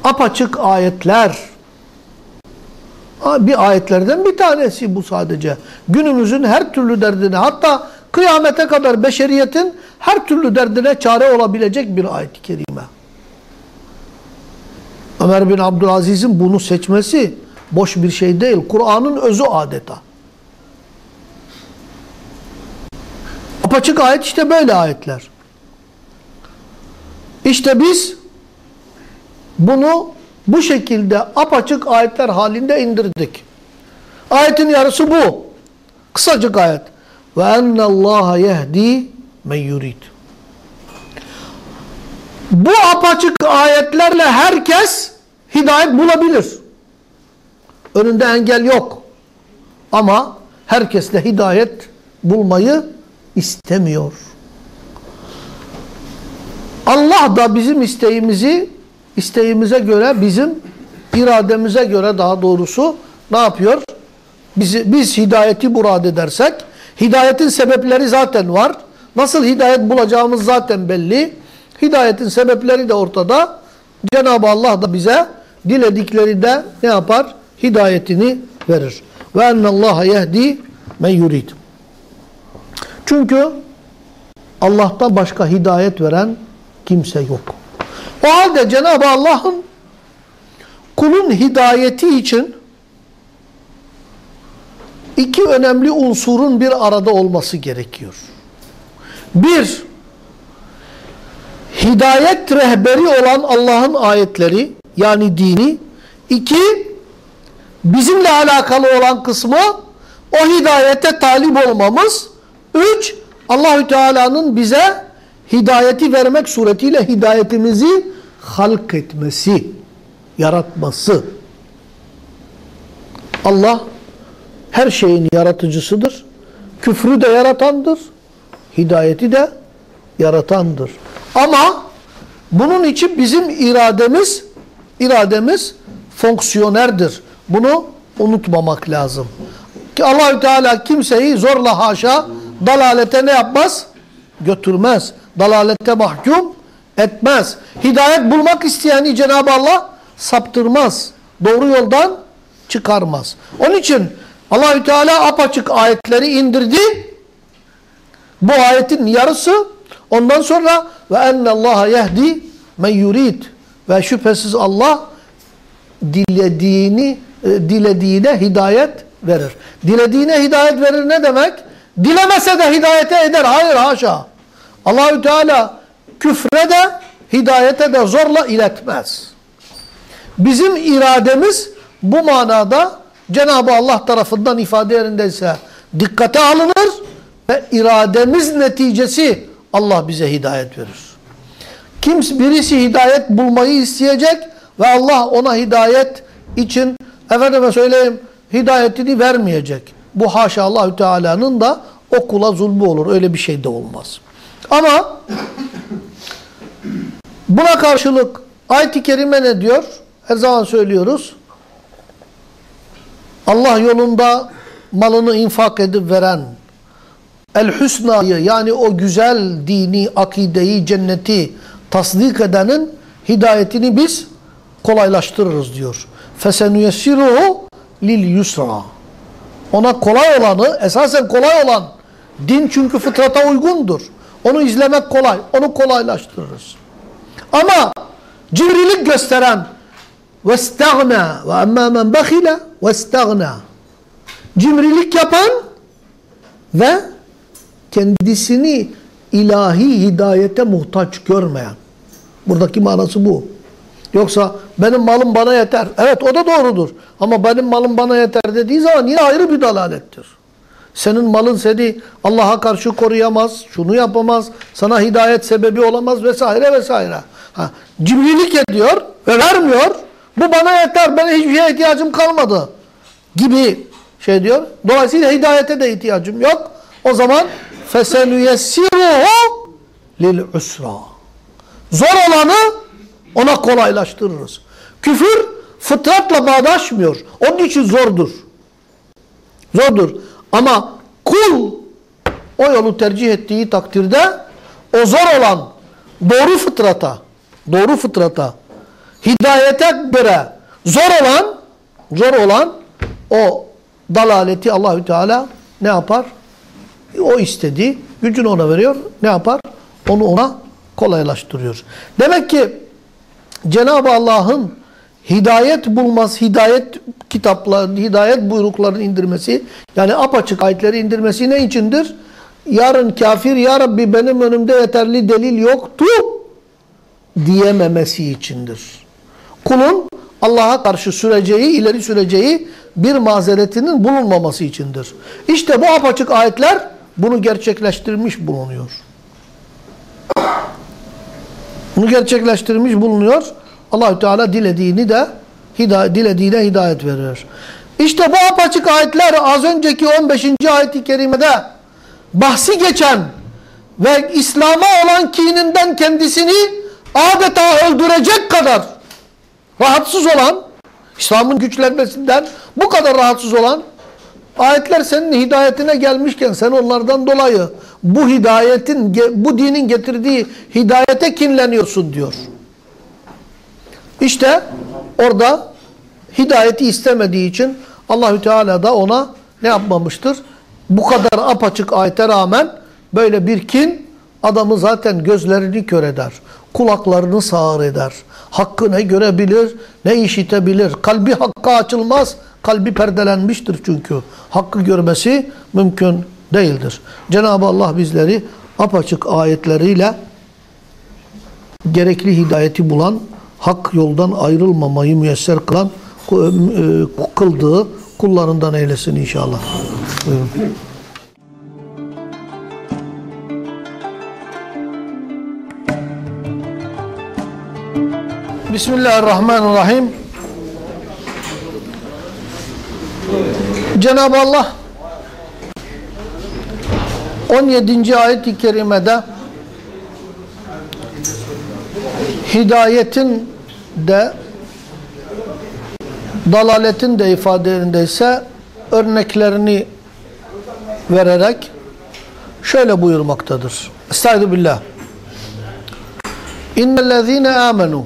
apaçık ayetler, bir ayetlerden bir tanesi bu sadece. Günümüzün her türlü derdine hatta kıyamete kadar beşeriyetin her türlü derdine çare olabilecek bir ayet-i kerime. Ömer bin Abdülaziz'in bunu seçmesi boş bir şey değil. Kur'an'ın özü adeta. Apaçık ayet işte böyle ayetler. İşte biz bunu bu şekilde apaçık ayetler halinde indirdik. Ayetin yarısı bu. Kısacık ayet. Ve ennallaha yehdi men yurid. Bu apaçık ayetlerle herkes hidayet bulabilir. Önünde engel yok. Ama herkes de hidayet bulmayı istemiyor. Allah da bizim isteğimizi isteğimize göre bizim irademize göre daha doğrusu ne yapıyor? Bizi, biz hidayeti murad edersek hidayetin sebepleri zaten var. Nasıl hidayet bulacağımız zaten belli. Hidayetin sebepleri de ortada. Cenab-ı Allah da bize diledikleri de ne yapar? Hidayetini verir. Ve ennallaha yehdi men yurid. Çünkü Allah'tan başka hidayet veren kimse yok. O halde Cenab-ı Allah'ın kulun hidayeti için iki önemli unsurun bir arada olması gerekiyor. Bir, hidayet rehberi olan Allah'ın ayetleri yani dini. İki, bizimle alakalı olan kısmı o hidayete talip olmamız. Üç, Allahü Teala'nın bize hidayeti vermek suretiyle hidayetimizi halk etmesi, yaratması. Allah her şeyin yaratıcısıdır. Küfrü de yaratandır. Hidayeti de yaratandır. Ama bunun için bizim irademiz irademiz fonksiyonerdir. Bunu unutmamak lazım. Ki Allahü Teala kimseyi zorla haşa dalalete ne yapmaz? Götürmez. Dalalette mahkum etmez. Hidayet bulmak isteyeni Cenab-ı Allah saptırmaz. Doğru yoldan çıkarmaz. Onun için Allahü Teala apaçık ayetleri indirdi. Bu ayetin yarısı ondan sonra ve ennallaha yehdi men yurid ve şüphesiz Allah dilediğini e, dilediğine hidayet verir. Dilediğine hidayet verir ne demek? Dilemese de hidayete eder. Hayır haşa. Allahü Teala küfre de hidayete de zorla iletmez. Bizim irademiz bu manada Cenab-ı Allah tarafından ifade yerindeyse dikkate alınır ve irademiz neticesi Allah bize hidayet verir. Kimse birisi hidayet bulmayı isteyecek ve Allah ona hidayet için efendime söyleyeyim hidayetini vermeyecek. Bu haşa Allahü Teala'nın da o kula zulmü olur. Öyle bir şey de olmaz. Ama buna karşılık ayet-i kerime ne diyor? Her zaman söylüyoruz. Allah yolunda malını infak edip veren el-hüsnayı yani o güzel dini, akideyi, cenneti tasdik edenin hidayetini biz kolaylaştırırız diyor. فَسَنُيَسِّرُهُ لِلْيُسْرَى Ona kolay olanı, esasen kolay olan din çünkü fıtrata uygundur. Onu izlemek kolay. Onu kolaylaştırırız. Ama cimrilik gösteren وَاسْتَغْنَى وَاَمَّا مَنْ بَخِلَ وَاسْتَغْنَى Cimrilik yapan ve kendisini ilahi hidayete muhtaç görmeyen. Buradaki manası bu. Yoksa benim malım bana yeter. Evet o da doğrudur. Ama benim malım bana yeter dediği zaman yine ayrı bir dalalettir. Senin malın seni Allah'a karşı koruyamaz, şunu yapamaz, sana hidayet sebebi olamaz vesaire vesaire. Ha, cimrilik ediyor ve vermiyor. Bu bana yeter, ben hiçbir şeye ihtiyacım kalmadı gibi şey diyor. Dolayısıyla hidayete de ihtiyacım yok. O zaman فَسَنُيَسِّرُهُ لِلْعُسْرَى Zor olanı ona kolaylaştırırız. Küfür fıtratla bağdaşmıyor. Onun için zordur. Zordur. Ama kul o yolu tercih ettiği takdirde o zor olan doğru fıtrata, doğru fıtrata, hidayete göre zor olan, zor olan o dalaleti Allahü Teala ne yapar? O istediği gücünü ona veriyor. Ne yapar? Onu ona kolaylaştırıyor. Demek ki Cenab-ı Allah'ın hidayet bulmaz, hidayet kitapları, hidayet buyruklarını indirmesi, yani apaçık ayetleri indirmesi ne içindir? Yarın kafir, ya Rabbi benim önümde yeterli delil yoktu diyememesi içindir. Kulun Allah'a karşı süreceği, ileri süreceği bir mazeretinin bulunmaması içindir. İşte bu apaçık ayetler bunu gerçekleştirmiş bulunuyor. Bunu gerçekleştirmiş bulunuyor. Allahü Teala dilediğini de hidayet, dilediğine hidayet veriyor. İşte bu apaçık ayetler az önceki 15. ayet-i kerimede bahsi geçen ve İslam'a olan kininden kendisini adeta öldürecek kadar rahatsız olan, İslam'ın güçlenmesinden bu kadar rahatsız olan ayetler senin hidayetine gelmişken sen onlardan dolayı bu hidayetin, bu dinin getirdiği hidayete kinleniyorsun diyor. İşte orada hidayeti istemediği için Allahü Teala da ona ne yapmamıştır? Bu kadar apaçık ayete rağmen böyle bir kin adamı zaten gözlerini kör eder. Kulaklarını sağır eder. Hakkı ne görebilir ne işitebilir. Kalbi hakka açılmaz. Kalbi perdelenmiştir çünkü. Hakkı görmesi mümkün değildir. Cenab-ı Allah bizleri apaçık ayetleriyle gerekli hidayeti bulan, hak yoldan ayrılmamayı müyesser kılan, e, kıldığı kullarından eylesin inşallah. Buyurun. Bismillahirrahmanirrahim. Cenab-ı Allah 17. ayet-i kerimede hidayetin de dalaletin de ifadelerindeyse örneklerini vererek şöyle buyurmaktadır. Estaizu billah. İnnellezîne âmenû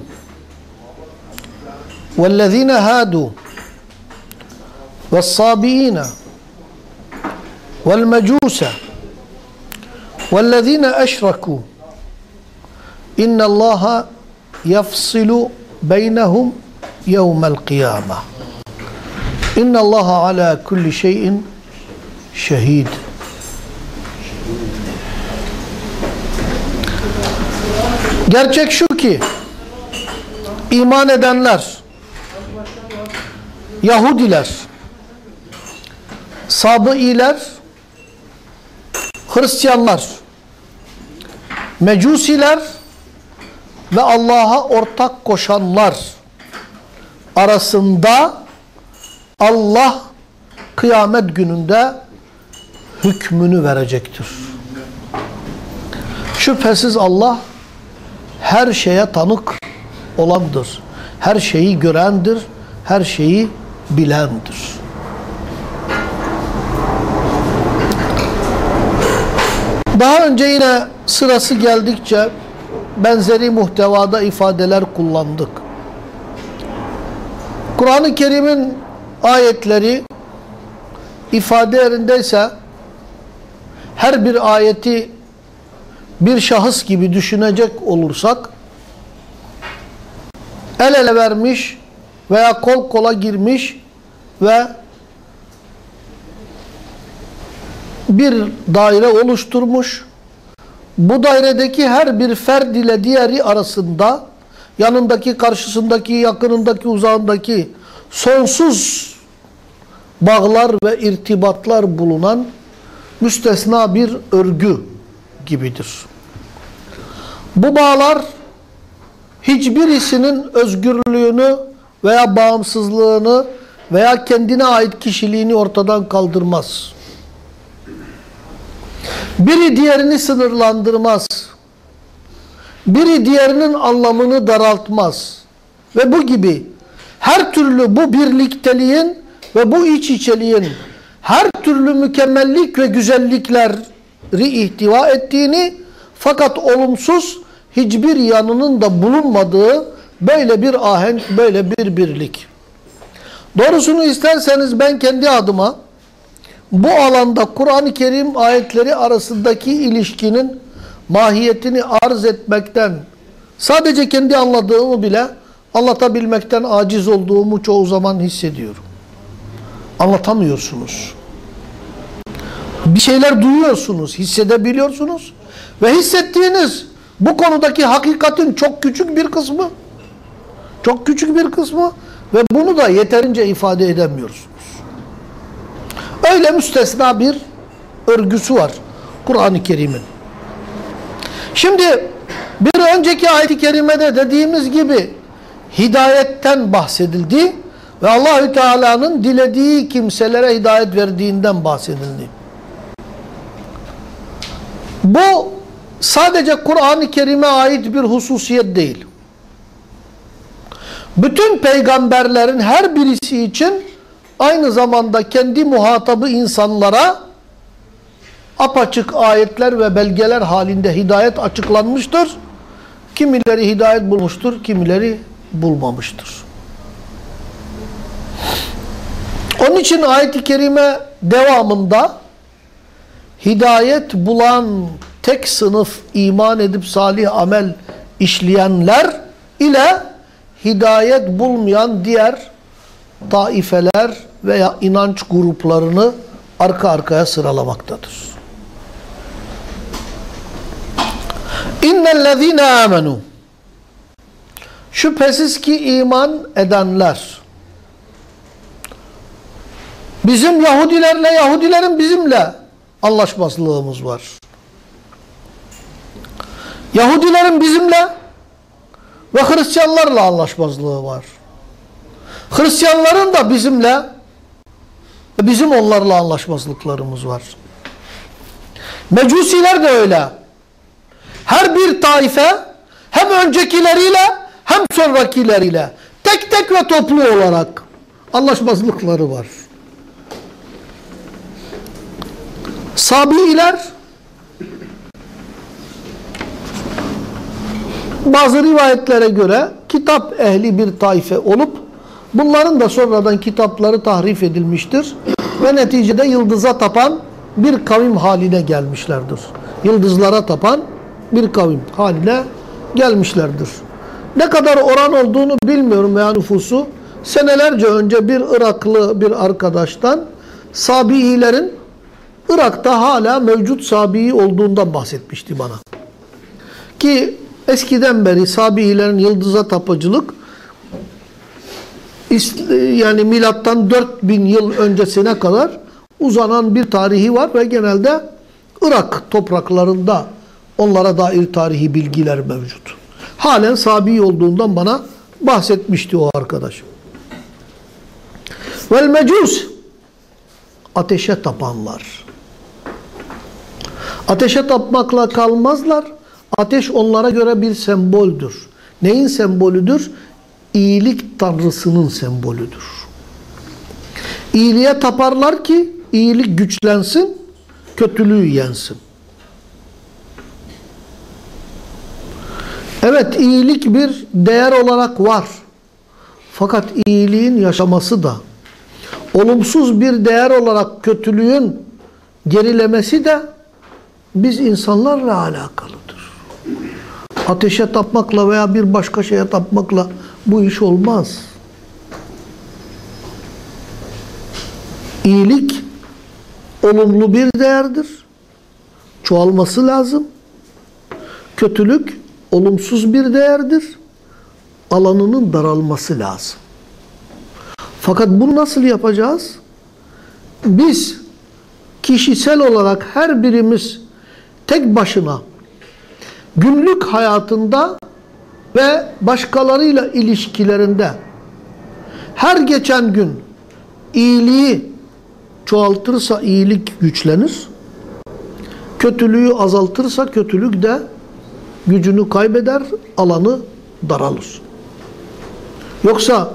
vellezîne hâdû vessâbiîne velmecûse وَالَّذ۪ينَ اَشْرَكُوا اِنَّ اللّٰهَ يَفْصِلُ beynehum yevmel kıyame. İnne Allah ala kulli şeyin şehid. Gerçek şu ki iman edenler Yahudiler Sabıiler Hristiyanlar Mecusiler ve Allah'a ortak koşanlar arasında Allah kıyamet gününde hükmünü verecektir. Şüphesiz Allah her şeye tanık olandır. Her şeyi görendir, her şeyi bilendir. Daha önce yine sırası geldikçe benzeri muhtevada ifadeler kullandık. Kur'an-ı Kerim'in ayetleri ifade yerindeyse her bir ayeti bir şahıs gibi düşünecek olursak el ele vermiş veya kol kola girmiş ve bir daire oluşturmuş. Bu dairedeki her bir ferd ile diğeri arasında yanındaki, karşısındaki, yakınındaki, uzağındaki sonsuz bağlar ve irtibatlar bulunan müstesna bir örgü gibidir. Bu bağlar hiçbirisinin özgürlüğünü veya bağımsızlığını veya kendine ait kişiliğini ortadan kaldırmaz. Biri diğerini sınırlandırmaz. Biri diğerinin anlamını daraltmaz. Ve bu gibi her türlü bu birlikteliğin ve bu iç içeliğin her türlü mükemmellik ve güzellikleri ihtiva ettiğini fakat olumsuz hiçbir yanının da bulunmadığı böyle bir ahenk, böyle bir birlik. Doğrusunu isterseniz ben kendi adıma bu alanda Kur'an-ı Kerim ayetleri arasındaki ilişkinin mahiyetini arz etmekten sadece kendi anladığımı bile anlatabilmekten aciz olduğumu çoğu zaman hissediyorum. Anlatamıyorsunuz. Bir şeyler duyuyorsunuz, hissedebiliyorsunuz ve hissettiğiniz bu konudaki hakikatin çok küçük bir kısmı çok küçük bir kısmı ve bunu da yeterince ifade edemiyorsunuz. Öyle müstesna bir örgüsü var Kur'an-ı Kerim'in. Şimdi bir önceki ayet-i kerimede dediğimiz gibi hidayetten bahsedildi ve Allahü Teala'nın dilediği kimselere hidayet verdiğinden bahsedildi. Bu sadece Kur'an-ı Kerim'e ait bir hususiyet değil. Bütün peygamberlerin her birisi için aynı zamanda kendi muhatabı insanlara apaçık ayetler ve belgeler halinde hidayet açıklanmıştır. Kimileri hidayet bulmuştur, kimileri bulmamıştır. Onun için ayet-i kerime devamında hidayet bulan tek sınıf iman edip salih amel işleyenler ile hidayet bulmayan diğer taifeler veya inanç gruplarını arka arkaya sıralamaktadır. İnnellezîne âmenû Şüphesiz ki iman edenler bizim Yahudilerle Yahudilerin bizimle anlaşmazlığımız var. Yahudilerin bizimle ve Hristiyanlarla anlaşmazlığı var. Hristiyanların da bizimle bizim onlarla anlaşmazlıklarımız var. Mecusiler de öyle. Her bir taife hem öncekileriyle hem sonrakileriyle tek tek ve toplu olarak anlaşmazlıkları var. Sabiiler bazı rivayetlere göre kitap ehli bir taife olup bunların da sonradan kitapları tahrif edilmiştir ve neticede yıldıza tapan bir kavim haline gelmişlerdir. Yıldızlara tapan bir kavim haline gelmişlerdir. Ne kadar oran olduğunu bilmiyorum veya nüfusu. Senelerce önce bir Iraklı bir arkadaştan Sabiilerin Irak'ta hala mevcut Sabii olduğundan bahsetmişti bana. Ki eskiden beri Sabiilerin yıldıza tapıcılık yani milattan 4000 yıl öncesine kadar uzanan bir tarihi var ve genelde Irak topraklarında onlara dair tarihi bilgiler mevcut. Halen Sabi olduğundan bana bahsetmişti o arkadaşım. Vel mecus ateşe tapanlar. Ateşe tapmakla kalmazlar. Ateş onlara göre bir semboldür. Neyin sembolüdür? İyilik tanrısının sembolüdür. İyiliğe taparlar ki iyilik güçlensin, kötülüğü yensin. Evet iyilik bir değer olarak var. Fakat iyiliğin yaşaması da olumsuz bir değer olarak kötülüğün gerilemesi de biz insanlarla alakalıdır. Ateşe tapmakla veya bir başka şeye tapmakla bu iş olmaz. İyilik olumlu bir değerdir. Çoğalması lazım. Kötülük olumsuz bir değerdir. Alanının daralması lazım. Fakat bunu nasıl yapacağız? Biz kişisel olarak her birimiz tek başına günlük hayatında ve başkalarıyla ilişkilerinde her geçen gün iyiliği çoğaltırsa iyilik güçlenir. Kötülüğü azaltırsa kötülük de gücünü kaybeder, alanı daralır. Yoksa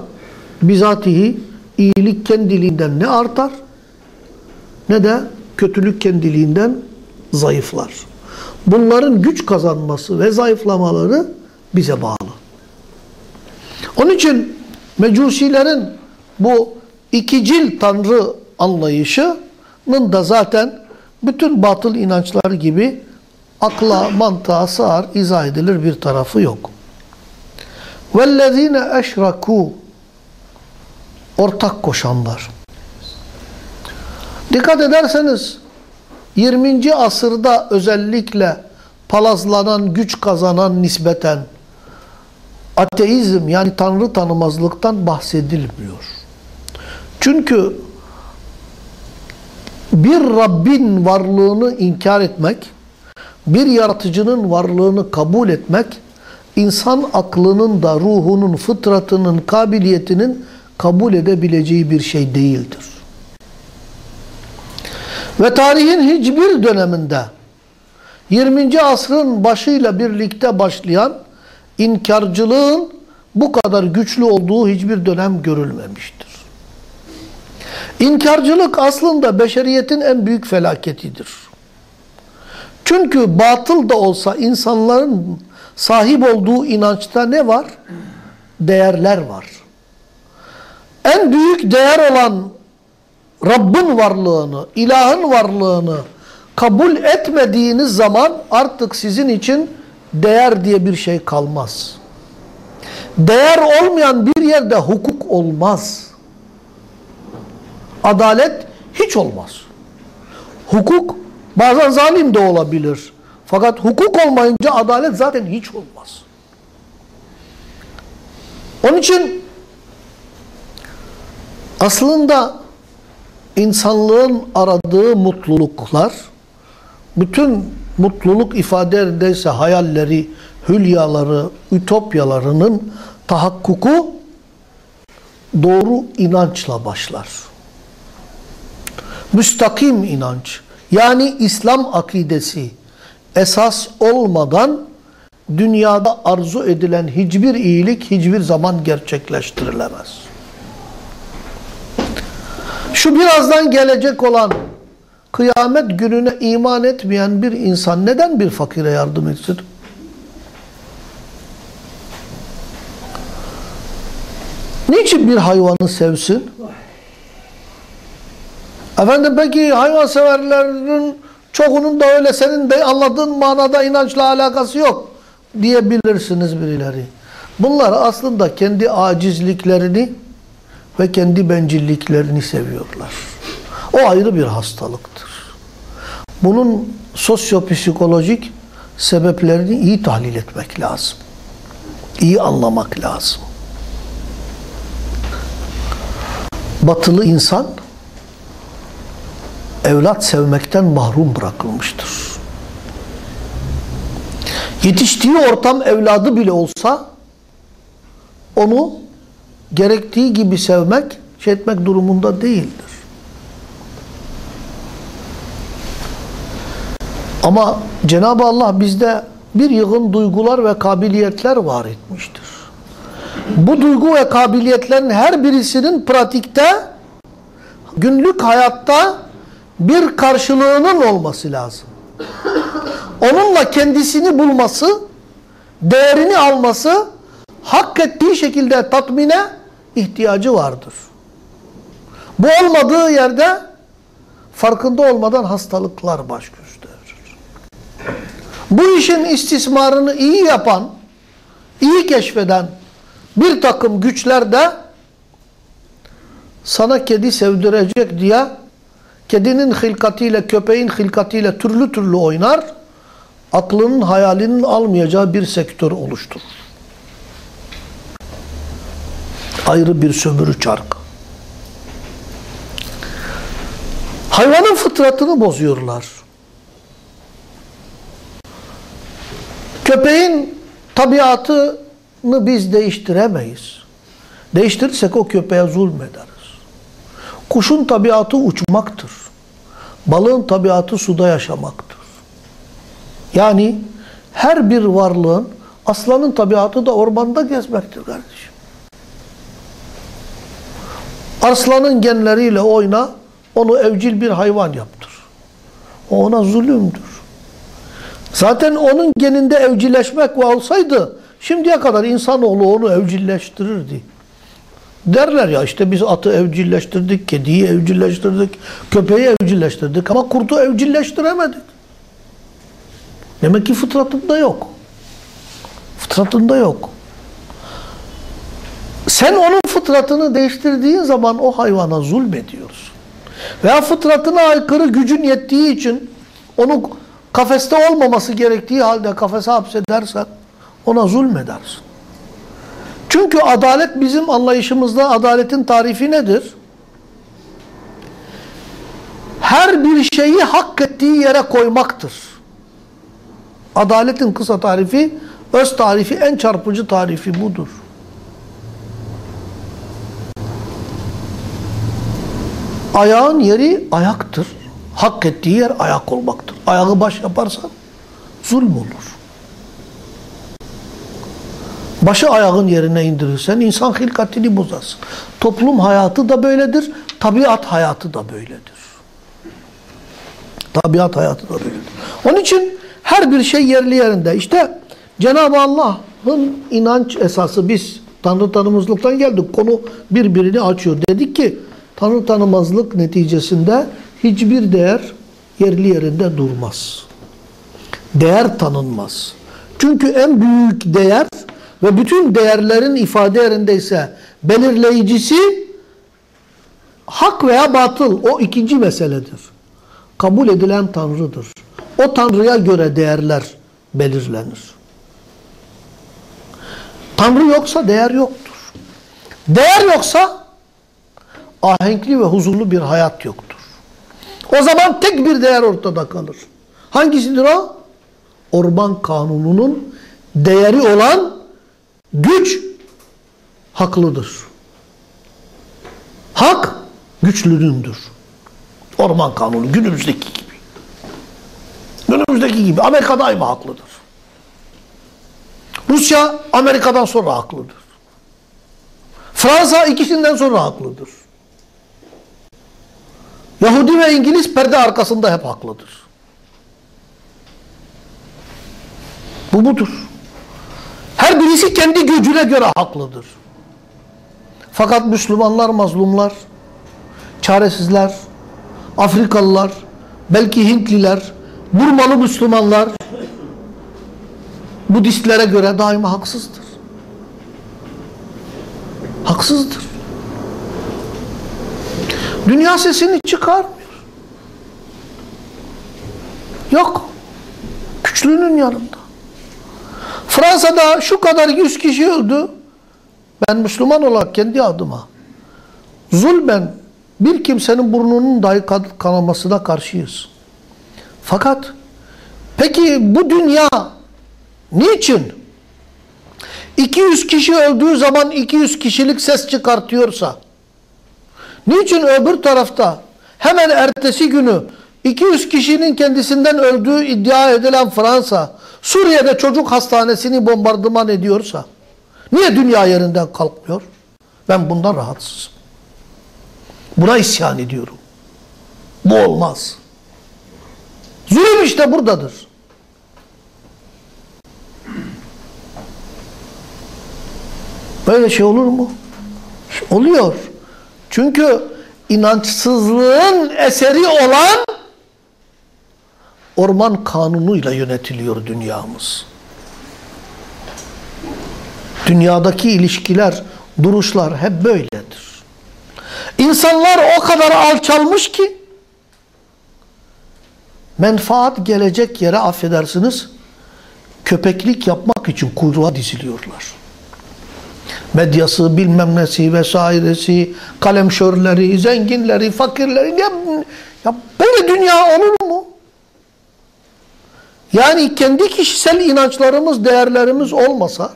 bizatihi iyilik kendiliğinden ne artar ne de kötülük kendiliğinden zayıflar. Bunların güç kazanması ve zayıflamaları bize bağlı. Onun için mecusilerin bu ikicil tanrı anlayışının da zaten bütün batıl inançlar gibi akla, mantığa sığar, izah edilir bir tarafı yok. وَالَّذ۪ينَ اَشْرَكُوا Ortak koşanlar. Dikkat ederseniz 20. asırda özellikle palazlanan, güç kazanan nispeten ateizm yani tanrı tanımazlıktan bahsedilmiyor. Çünkü bir Rabbin varlığını inkar etmek, bir yaratıcının varlığını kabul etmek, insan aklının da ruhunun, fıtratının, kabiliyetinin kabul edebileceği bir şey değildir. Ve tarihin hiçbir döneminde 20. asrın başıyla birlikte başlayan inkarcılığın bu kadar güçlü olduğu hiçbir dönem görülmemiştir. İnkarcılık aslında beşeriyetin en büyük felaketidir. Çünkü batıl da olsa insanların sahip olduğu inançta ne var? Değerler var. En büyük değer olan Rabbin varlığını, ilahın varlığını kabul etmediğiniz zaman artık sizin için değer diye bir şey kalmaz. Değer olmayan bir yerde hukuk olmaz. Adalet hiç olmaz. Hukuk bazen zalim de olabilir. Fakat hukuk olmayınca adalet zaten hiç olmaz. Onun için aslında insanlığın aradığı mutluluklar, bütün mutluluk ifade ederse hayalleri, hülyaları, ütopyalarının tahakkuku doğru inançla başlar. Müstakim inanç, yani İslam akidesi esas olmadan dünyada arzu edilen hiçbir iyilik hiçbir zaman gerçekleştirilemez. Şu birazdan gelecek olan kıyamet gününe iman etmeyen bir insan neden bir fakire yardım etsin? Niçin bir hayvanı sevsin? Efendim peki hayvan severlerin çoğunun da öyle senin de anladığın manada inançla alakası yok diyebilirsiniz birileri. Bunlar aslında kendi acizliklerini ve kendi bencilliklerini seviyorlar. O ayrı bir hastalıktır. Bunun sosyopsikolojik sebeplerini iyi tahlil etmek lazım. İyi anlamak lazım. Batılı insan evlat sevmekten mahrum bırakılmıştır. Yetiştiği ortam evladı bile olsa onu gerektiği gibi sevmek, şey etmek durumunda değildir. Ama Cenab-ı Allah bizde bir yığın duygular ve kabiliyetler var etmiştir. Bu duygu ve kabiliyetlerin her birisinin pratikte, günlük hayatta bir karşılığının olması lazım. Onunla kendisini bulması, değerini alması, hak ettiği şekilde tatmine ihtiyacı vardır. Bu olmadığı yerde farkında olmadan hastalıklar baş gösterir. Bu işin istismarını iyi yapan, iyi keşfeden bir takım güçler de sana kedi sevdirecek diye kedinin hilkatiyle, köpeğin hilkatiyle türlü türlü oynar, aklının, hayalinin almayacağı bir sektör oluşturur. Ayrı bir sömürü çarkı. Hayvanın fıtratını bozuyorlar. Köpeğin tabiatını biz değiştiremeyiz. Değiştirirsek o köpeğe zulmederiz. Kuşun tabiatı uçmaktır. Balığın tabiatı suda yaşamaktır. Yani her bir varlığın aslanın tabiatı da ormanda gezmektir kardeşim. Arslanın genleriyle oyna, onu evcil bir hayvan yaptır. O ona zulümdür. Zaten onun geninde evcilleşmek olsaydı şimdiye kadar insanoğlu onu evcilleştirirdi. Derler ya işte biz atı evcilleştirdik, kediyi evcilleştirdik, köpeği evcilleştirdik ama kurtu evcilleştiremedik. Demek ki fıtratında yok. Fıtratında yok. Sen onun fıtratını değiştirdiğin zaman o hayvana zulmediyorsun. Veya fıtratına aykırı gücün yettiği için onu kafeste olmaması gerektiği halde kafese hapsedersen ona zulmedersin. Çünkü adalet bizim anlayışımızda adaletin tarifi nedir? Her bir şeyi hak ettiği yere koymaktır. Adaletin kısa tarifi, öz tarifi, en çarpıcı tarifi budur. Ayağın yeri ayaktır. Hak ettiği yer ayak olmaktır. Ayağı baş yaparsan zulm olur. Başı ayağın yerine indirirsen insan hilkatini bozarsın. Toplum hayatı da böyledir. Tabiat hayatı da böyledir. Tabiat hayatı da böyledir. Onun için her bir şey yerli yerinde. İşte Cenab-ı Allah'ın inanç esası biz Tanrı tanımazlıktan geldik. Konu birbirini açıyor. Dedik ki Tanrı tanımazlık neticesinde hiçbir değer yerli yerinde durmaz. Değer tanınmaz. Çünkü en büyük değer ve bütün değerlerin ifade yerindeyse belirleyicisi hak veya batıl o ikinci meseledir. Kabul edilen Tanrı'dır. O Tanrı'ya göre değerler belirlenir. Tanrı yoksa değer yoktur. Değer yoksa ahenkli ve huzurlu bir hayat yoktur. O zaman tek bir değer ortada kalır. Hangisidir o? Orman kanununun değeri olan güç haklıdır. Hak güçlünündür. Orman kanunu günümüzdeki gibi. Günümüzdeki gibi. Amerika daima haklıdır. Rusya Amerika'dan sonra haklıdır. Fransa ikisinden sonra haklıdır. Yahudi ve İngiliz perde arkasında hep haklıdır. Bu budur. Her birisi kendi gücüne göre haklıdır. Fakat Müslümanlar mazlumlar, çaresizler, Afrikalılar, belki Hintliler, Burmalı Müslümanlar Budistlere göre daima haksızdır. Haksızdır. Dünya sesini çıkarmıyor. Yok. Güçlünün yanında. Fransa'da şu kadar yüz kişi öldü. Ben Müslüman olarak kendi adıma zulmen bir kimsenin burnunun dahi kanamasına karşıyız. Fakat peki bu dünya niçin 200 kişi öldüğü zaman 200 kişilik ses çıkartıyorsa niçin öbür tarafta hemen ertesi günü 200 kişinin kendisinden öldüğü iddia edilen Fransa Suriye'de çocuk hastanesini bombardıman ediyorsa niye dünya yerinden kalkmıyor? Ben bundan rahatsızım. Buna isyan ediyorum. Bu olmaz. Zulüm işte buradadır. Böyle şey olur mu? Oluyor. Çünkü inançsızlığın eseri olan orman kanunuyla yönetiliyor dünyamız. Dünyadaki ilişkiler, duruşlar hep böyledir. İnsanlar o kadar alçalmış ki menfaat gelecek yere affedersiniz köpeklik yapmak için kuyruğa diziliyorlar. Medyası, bilmem nesi vesairesi, kalemşörleri, zenginleri, fakirleri. Ya, ya böyle dünya olur mu? Yani kendi kişisel inançlarımız, değerlerimiz olmasa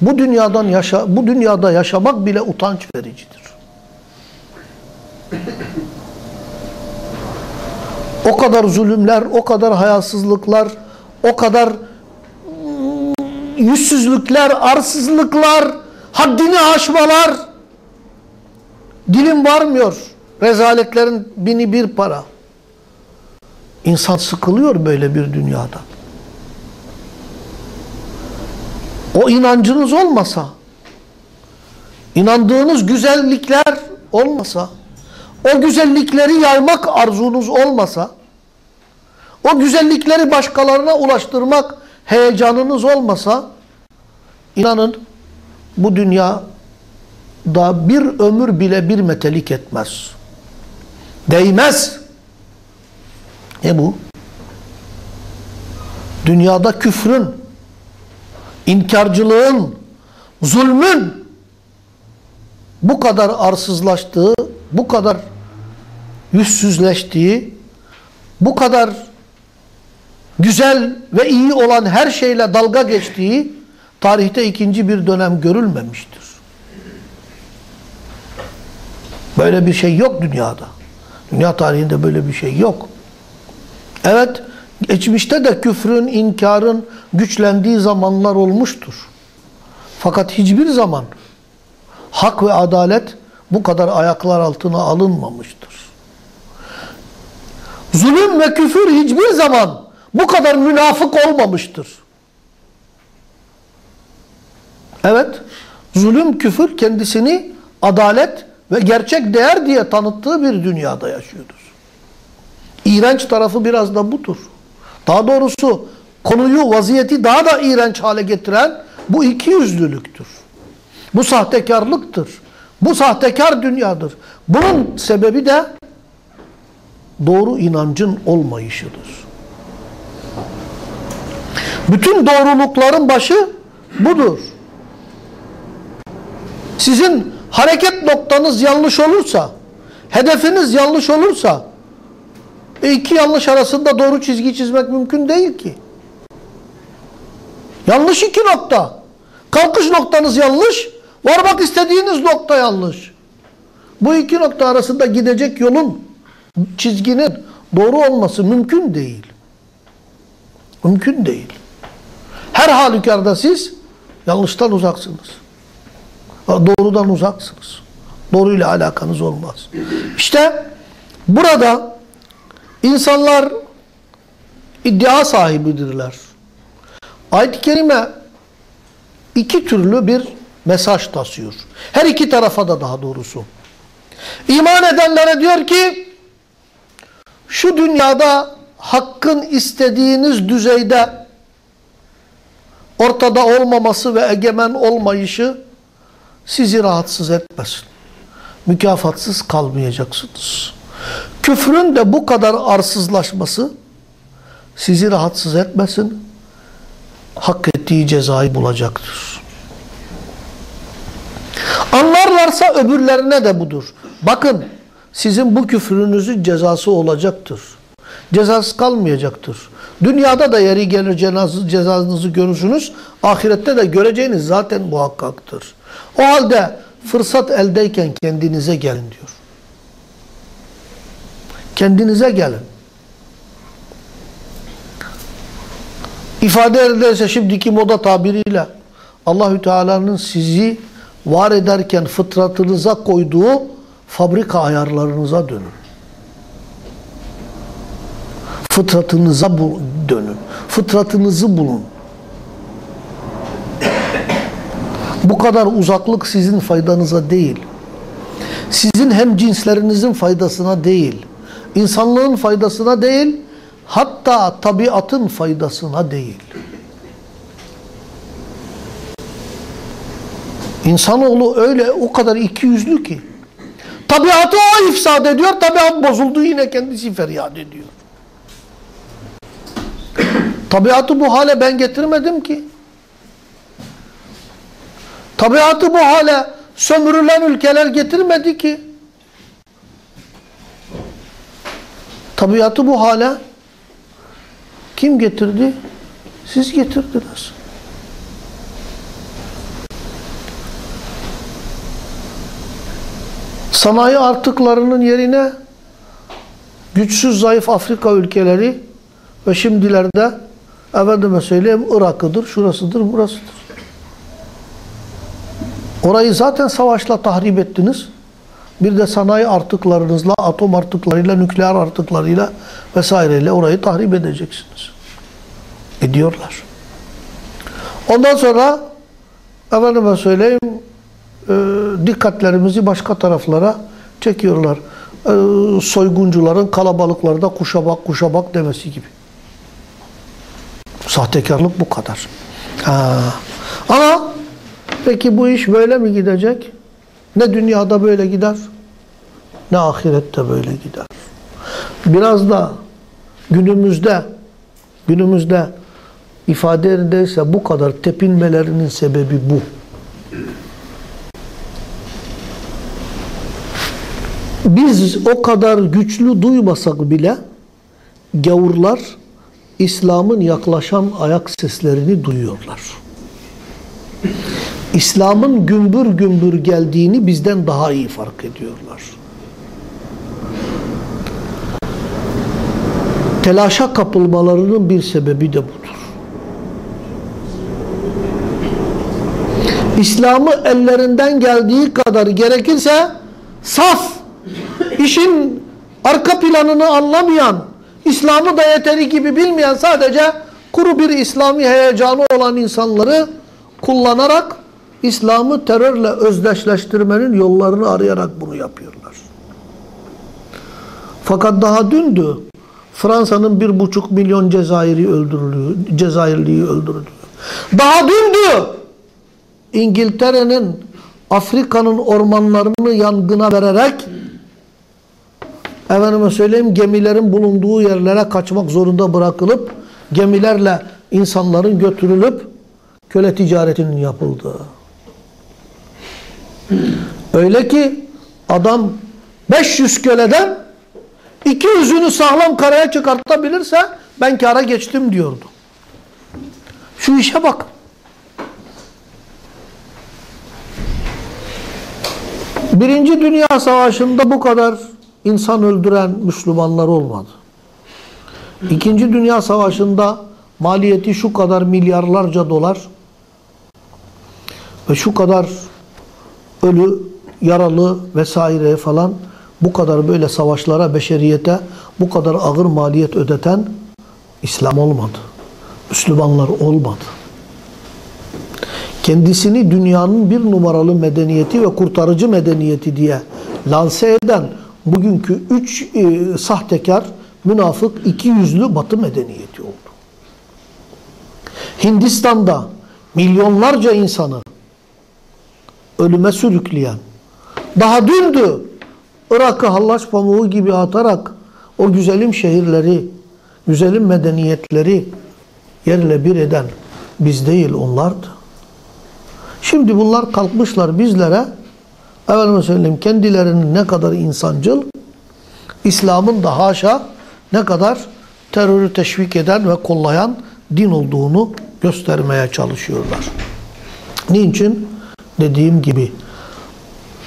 bu dünyadan yaşa bu dünyada yaşamak bile utanç vericidir. O kadar zulümler, o kadar hayasızlıklar, o kadar yüzsüzlükler, arsızlıklar, haddini aşmalar dilim varmıyor. Rezaletlerin bini bir para. İnsan sıkılıyor böyle bir dünyada. O inancınız olmasa, inandığınız güzellikler olmasa, o güzellikleri yaymak arzunuz olmasa, o güzellikleri başkalarına ulaştırmak heyecanınız olmasa, inanın bu dünya da bir ömür bile bir metelik etmez. Değmez. Ne bu? Dünyada küfrün, inkarcılığın, zulmün bu kadar arsızlaştığı, bu kadar yüzsüzleştiği, bu kadar güzel ve iyi olan her şeyle dalga geçtiği tarihte ikinci bir dönem görülmemiştir. Böyle bir şey yok dünyada. Dünya tarihinde böyle bir şey yok. Evet, geçmişte de küfrün, inkarın güçlendiği zamanlar olmuştur. Fakat hiçbir zaman hak ve adalet bu kadar ayaklar altına alınmamıştır. Zulüm ve küfür hiçbir zaman bu kadar münafık olmamıştır. Evet, zulüm, küfür kendisini adalet ve gerçek değer diye tanıttığı bir dünyada yaşıyordur. İğrenç tarafı biraz da budur. Daha doğrusu konuyu, vaziyeti daha da iğrenç hale getiren bu iki yüzlülüktür. Bu sahtekarlıktır. Bu sahtekar dünyadır. Bunun sebebi de doğru inancın olmayışıdır. Bütün doğrulukların başı budur. Sizin hareket noktanız yanlış olursa, hedefiniz yanlış olursa, e iki yanlış arasında doğru çizgi çizmek mümkün değil ki. Yanlış iki nokta. Kalkış noktanız yanlış, varmak istediğiniz nokta yanlış. Bu iki nokta arasında gidecek yolun, çizginin doğru olması mümkün değil. Mümkün değil. Her halükarda siz yanlıştan uzaksınız. Doğrudan uzaksınız. Doğruyla alakanız olmaz. İşte burada insanlar iddia sahibidirler. Ayet-i Kerime iki türlü bir mesaj taşıyor. Her iki tarafa da daha doğrusu. İman edenlere diyor ki şu dünyada hakkın istediğiniz düzeyde ortada olmaması ve egemen olmayışı sizi rahatsız etmesin. Mükafatsız kalmayacaksınız. Küfrün de bu kadar arsızlaşması sizi rahatsız etmesin. Hak ettiği cezayı bulacaktır. Anlarlarsa öbürlerine de budur. Bakın sizin bu küfrünüzün cezası olacaktır. Cezasız kalmayacaktır. Dünyada da yeri gelir cezanızı görürsünüz. Ahirette de göreceğiniz zaten muhakkaktır. O halde fırsat eldeyken kendinize gelin diyor. Kendinize gelin. İfade ederse şimdiki moda tabiriyle Allahü Teala'nın sizi var ederken fıtratınıza koyduğu fabrika ayarlarınıza dönün. Fıtratınıza bu dönün. Fıtratınızı bulun. Bu kadar uzaklık sizin faydanıza değil. Sizin hem cinslerinizin faydasına değil. insanlığın faydasına değil. Hatta tabiatın faydasına değil. İnsanoğlu öyle o kadar iki yüzlü ki. Tabiatı o ifsad ediyor, tabiat bozuldu yine kendisi feryat ediyor. Tabiatı bu hale ben getirmedim ki. Tabiatı bu hale sömürülen ülkeler getirmedi ki. Tabiatı bu hale kim getirdi? Siz getirdiniz. Sanayi artıklarının yerine güçsüz zayıf Afrika ülkeleri ve şimdilerde efendime söyleyeyim Irak'ıdır, şurasıdır, burasıdır. Orayı zaten savaşla tahrip ettiniz. Bir de sanayi artıklarınızla, atom artıklarıyla, nükleer artıklarıyla vesaireyle orayı tahrip edeceksiniz. Ediyorlar. Ondan sonra efendime söyleyeyim e, dikkatlerimizi başka taraflara çekiyorlar. E, soyguncuların kalabalıklarda kuşa bak kuşa bak demesi gibi. Sahtekarlık bu kadar. Ha. Ama peki bu iş böyle mi gidecek? Ne dünyada böyle gider, ne ahirette böyle gider. Biraz da günümüzde günümüzde ifade yerindeyse bu kadar tepinmelerinin sebebi bu. Biz o kadar güçlü duymasak bile gavurlar İslam'ın yaklaşan ayak seslerini duyuyorlar. İslam'ın gümbür gümbür geldiğini bizden daha iyi fark ediyorlar. Telaşa kapılmalarının bir sebebi de budur. İslam'ı ellerinden geldiği kadar gerekirse saf, işin arka planını anlamayan, İslam'ı da yeteri gibi bilmeyen sadece kuru bir İslami heyecanı olan insanları kullanarak İslam'ı terörle özdeşleştirmenin yollarını arayarak bunu yapıyorlar. Fakat daha dündü Fransa'nın bir buçuk milyon Cezayir'i öldürülüyor, Cezayirliyi öldürülüyor. Daha dündü İngiltere'nin Afrika'nın ormanlarını yangına vererek efendime söyleyeyim gemilerin bulunduğu yerlere kaçmak zorunda bırakılıp gemilerle insanların götürülüp köle ticaretinin yapıldığı. Öyle ki adam 500 köleden 200'ünü sağlam karaya çıkartabilirse ben kara geçtim diyordu. Şu işe bak. Birinci Dünya Savaşı'nda bu kadar insan öldüren Müslümanlar olmadı. İkinci Dünya Savaşı'nda maliyeti şu kadar milyarlarca dolar ve şu kadar ölü, yaralı vesaire falan bu kadar böyle savaşlara, beşeriyete bu kadar ağır maliyet ödeten İslam olmadı. Müslümanlar olmadı. Kendisini dünyanın bir numaralı medeniyeti ve kurtarıcı medeniyeti diye lanse eden bugünkü üç e, sahtekar, münafık, iki yüzlü batı medeniyeti oldu. Hindistan'da milyonlarca insanı ölüme sürükleyen, daha dündü Irak'ı hallaç pamuğu gibi atarak o güzelim şehirleri, güzelim medeniyetleri yerle bir eden biz değil onlardı. Şimdi bunlar kalkmışlar bizlere efendime söyleyeyim kendilerinin ne kadar insancıl, İslam'ın da haşa ne kadar terörü teşvik eden ve kollayan din olduğunu göstermeye çalışıyorlar. Niçin? Dediğim gibi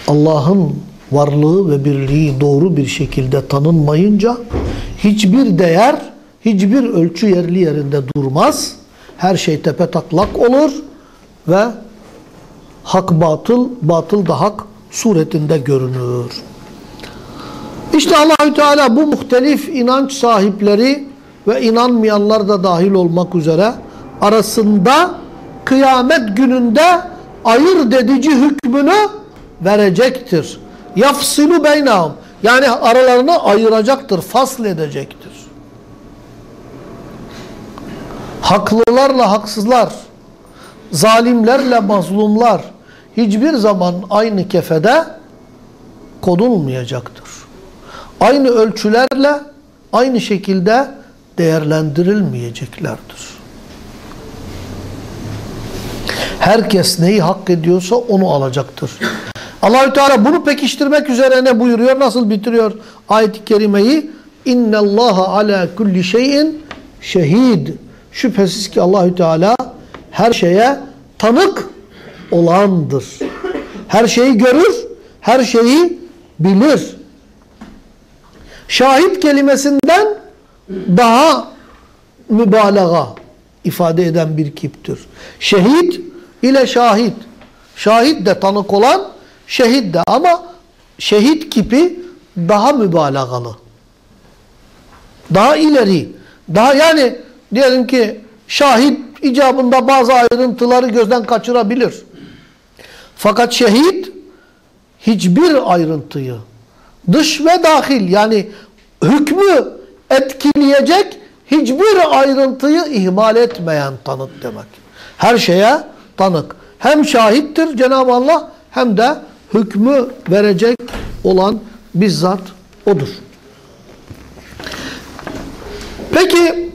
Allah'ın varlığı ve birliği doğru bir şekilde tanınmayınca hiçbir değer, hiçbir ölçü yerli yerinde durmaz. Her şey tepe taklak olur ve hak batıl, batıl da hak suretinde görünür. İşte Allahü Teala bu muhtelif inanç sahipleri ve inanmayanlar da dahil olmak üzere arasında kıyamet gününde ayırt edici hükmünü verecektir. Yafsilu beynahum. Yani aralarını ayıracaktır, fasl edecektir. Haklılarla haksızlar, zalimlerle mazlumlar hiçbir zaman aynı kefede konulmayacaktır. Aynı ölçülerle aynı şekilde değerlendirilmeyeceklerdir. Herkes neyi hak ediyorsa onu alacaktır. Allahü Teala bunu pekiştirmek üzere ne buyuruyor? Nasıl bitiriyor ayet-i kerimeyi? İnne Allaha ala kulli şeyin şehid. Şüphesiz ki Allahü Teala her şeye tanık olandır. Her şeyi görür, her şeyi bilir. Şahit kelimesinden daha mübalağa ifade eden bir kiptir. Şehit ile şahit. Şahit de tanık olan, şehit de ama şehit kipi daha mübalağalı. Daha ileri. Daha yani diyelim ki şahit icabında bazı ayrıntıları gözden kaçırabilir. Fakat şehit hiçbir ayrıntıyı dış ve dahil yani hükmü etkileyecek hiçbir ayrıntıyı ihmal etmeyen tanık demek. Her şeye tanık. Hem şahittir Cenab-ı Allah hem de hükmü verecek olan bizzat odur. Peki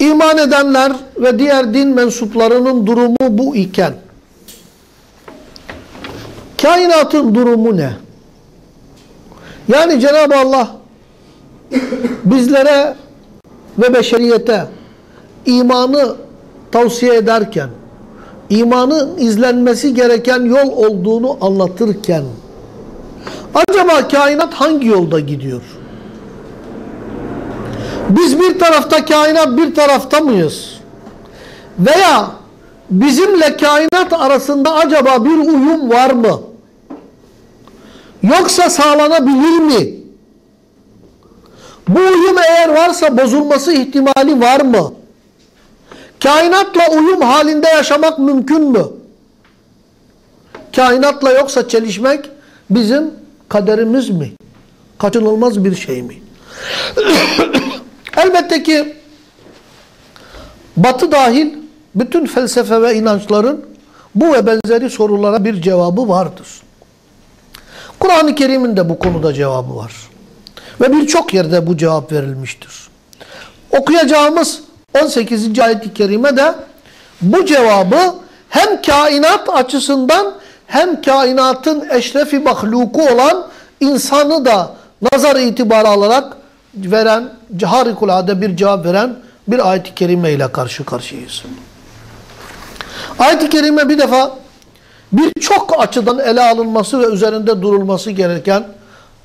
iman edenler ve diğer din mensuplarının durumu bu iken kainatın durumu ne? Yani Cenab-ı Allah bizlere ve beşeriyete imanı tavsiye ederken, imanın izlenmesi gereken yol olduğunu anlatırken, acaba kainat hangi yolda gidiyor? Biz bir tarafta kainat bir tarafta mıyız? Veya bizimle kainat arasında acaba bir uyum var mı? Yoksa sağlanabilir mi? Bu uyum eğer varsa bozulması ihtimali var mı? Kainatla uyum halinde yaşamak mümkün mü? Kainatla yoksa çelişmek bizim kaderimiz mi? Kaçınılmaz bir şey mi? Elbette ki Batı dahil bütün felsefe ve inançların bu ve benzeri sorulara bir cevabı vardır. Kur'an-ı Kerim'in de bu konuda cevabı var. Ve birçok yerde bu cevap verilmiştir. Okuyacağımız 18. ayet-i kerime de bu cevabı hem kainat açısından hem kainatın eşrefi mahluku olan insanı da nazar itibarı alarak veren, harikulade bir cevap veren bir ayet-i kerime ile karşı karşıyayız. Ayet-i kerime bir defa birçok açıdan ele alınması ve üzerinde durulması gereken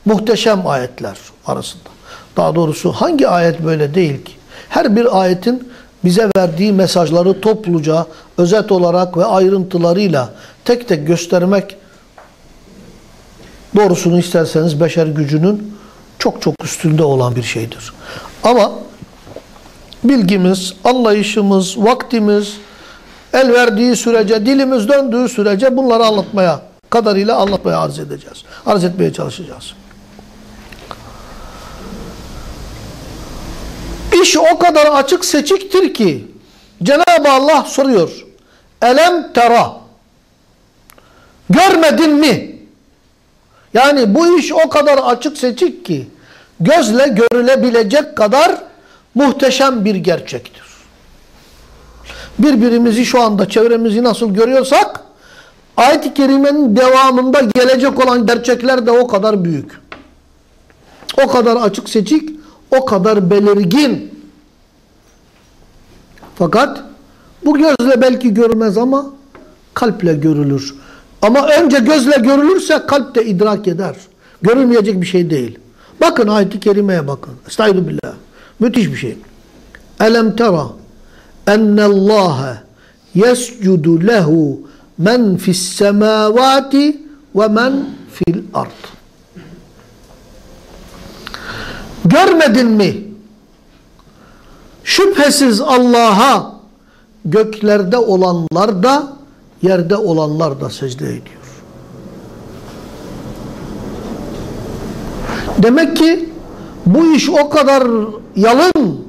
muhteşem ayetler arasında. Daha doğrusu hangi ayet böyle değil ki? Her bir ayetin bize verdiği mesajları topluca, özet olarak ve ayrıntılarıyla tek tek göstermek doğrusunu isterseniz beşer gücünün çok çok üstünde olan bir şeydir. Ama bilgimiz, anlayışımız, vaktimiz el verdiği sürece, dilimiz döndüğü sürece bunları anlatmaya, kadarıyla anlatmaya arz edeceğiz. Arz etmeye çalışacağız. İş o kadar açık seçiktir ki Cenab-ı Allah soruyor. Elem tera Görmedin mi? Yani bu iş o kadar açık seçik ki gözle görülebilecek kadar muhteşem bir gerçektir. Birbirimizi şu anda çevremizi nasıl görüyorsak ayet-i kerimenin devamında gelecek olan gerçekler de o kadar büyük. O kadar açık seçik, o kadar belirgin. Fakat bu gözle belki görmez ama kalple görülür. Ama önce gözle görülürse kalp de idrak eder. Görülmeyecek bir şey değil. Bakın ayet-i kerimeye bakın. Estaizu. Müthiş bir şey. Elem tera ennallâhe yescudu lehu men fis semâvâti ve men fil ard. Görmedin mi? Şüphesiz Allah'a göklerde olanlar da yerde olanlar da secde ediyor. Demek ki bu iş o kadar yalın,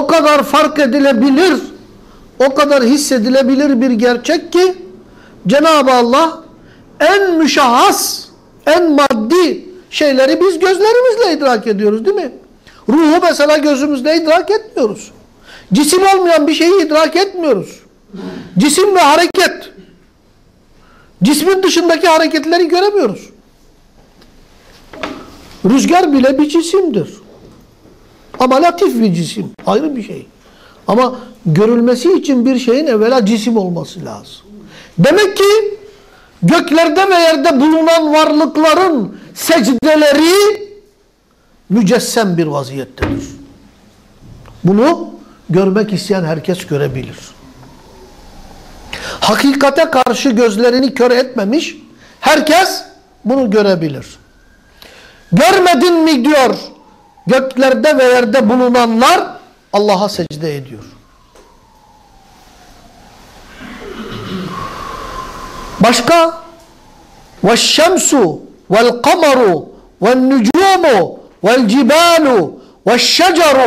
o kadar fark edilebilir, o kadar hissedilebilir bir gerçek ki Cenab-ı Allah en müşahhas, en maddi şeyleri biz gözlerimizle idrak ediyoruz değil mi? Ruhu mesela gözümüzle idrak etmiyoruz. Cisim olmayan bir şeyi idrak etmiyoruz. Cisim ve hareket. Cismin dışındaki hareketleri göremiyoruz. Rüzgar bile bir cisimdir. Ama latif bir cisim. Ayrı bir şey. Ama görülmesi için bir şeyin evvela cisim olması lazım. Demek ki göklerde ve yerde bulunan varlıkların secdeleri mücessem bir vaziyettedir. Bunu görmek isteyen herkes görebilir. Hakikate karşı gözlerini kör etmemiş herkes bunu görebilir. Görmedin mi diyor göklerde ve yerde bulunanlar Allah'a secde ediyor. Başka وَالشَّمْسُ وَالْقَمَرُ وَالنُّجُومُ وَالْجِبَالُ وَالشَّجَرُ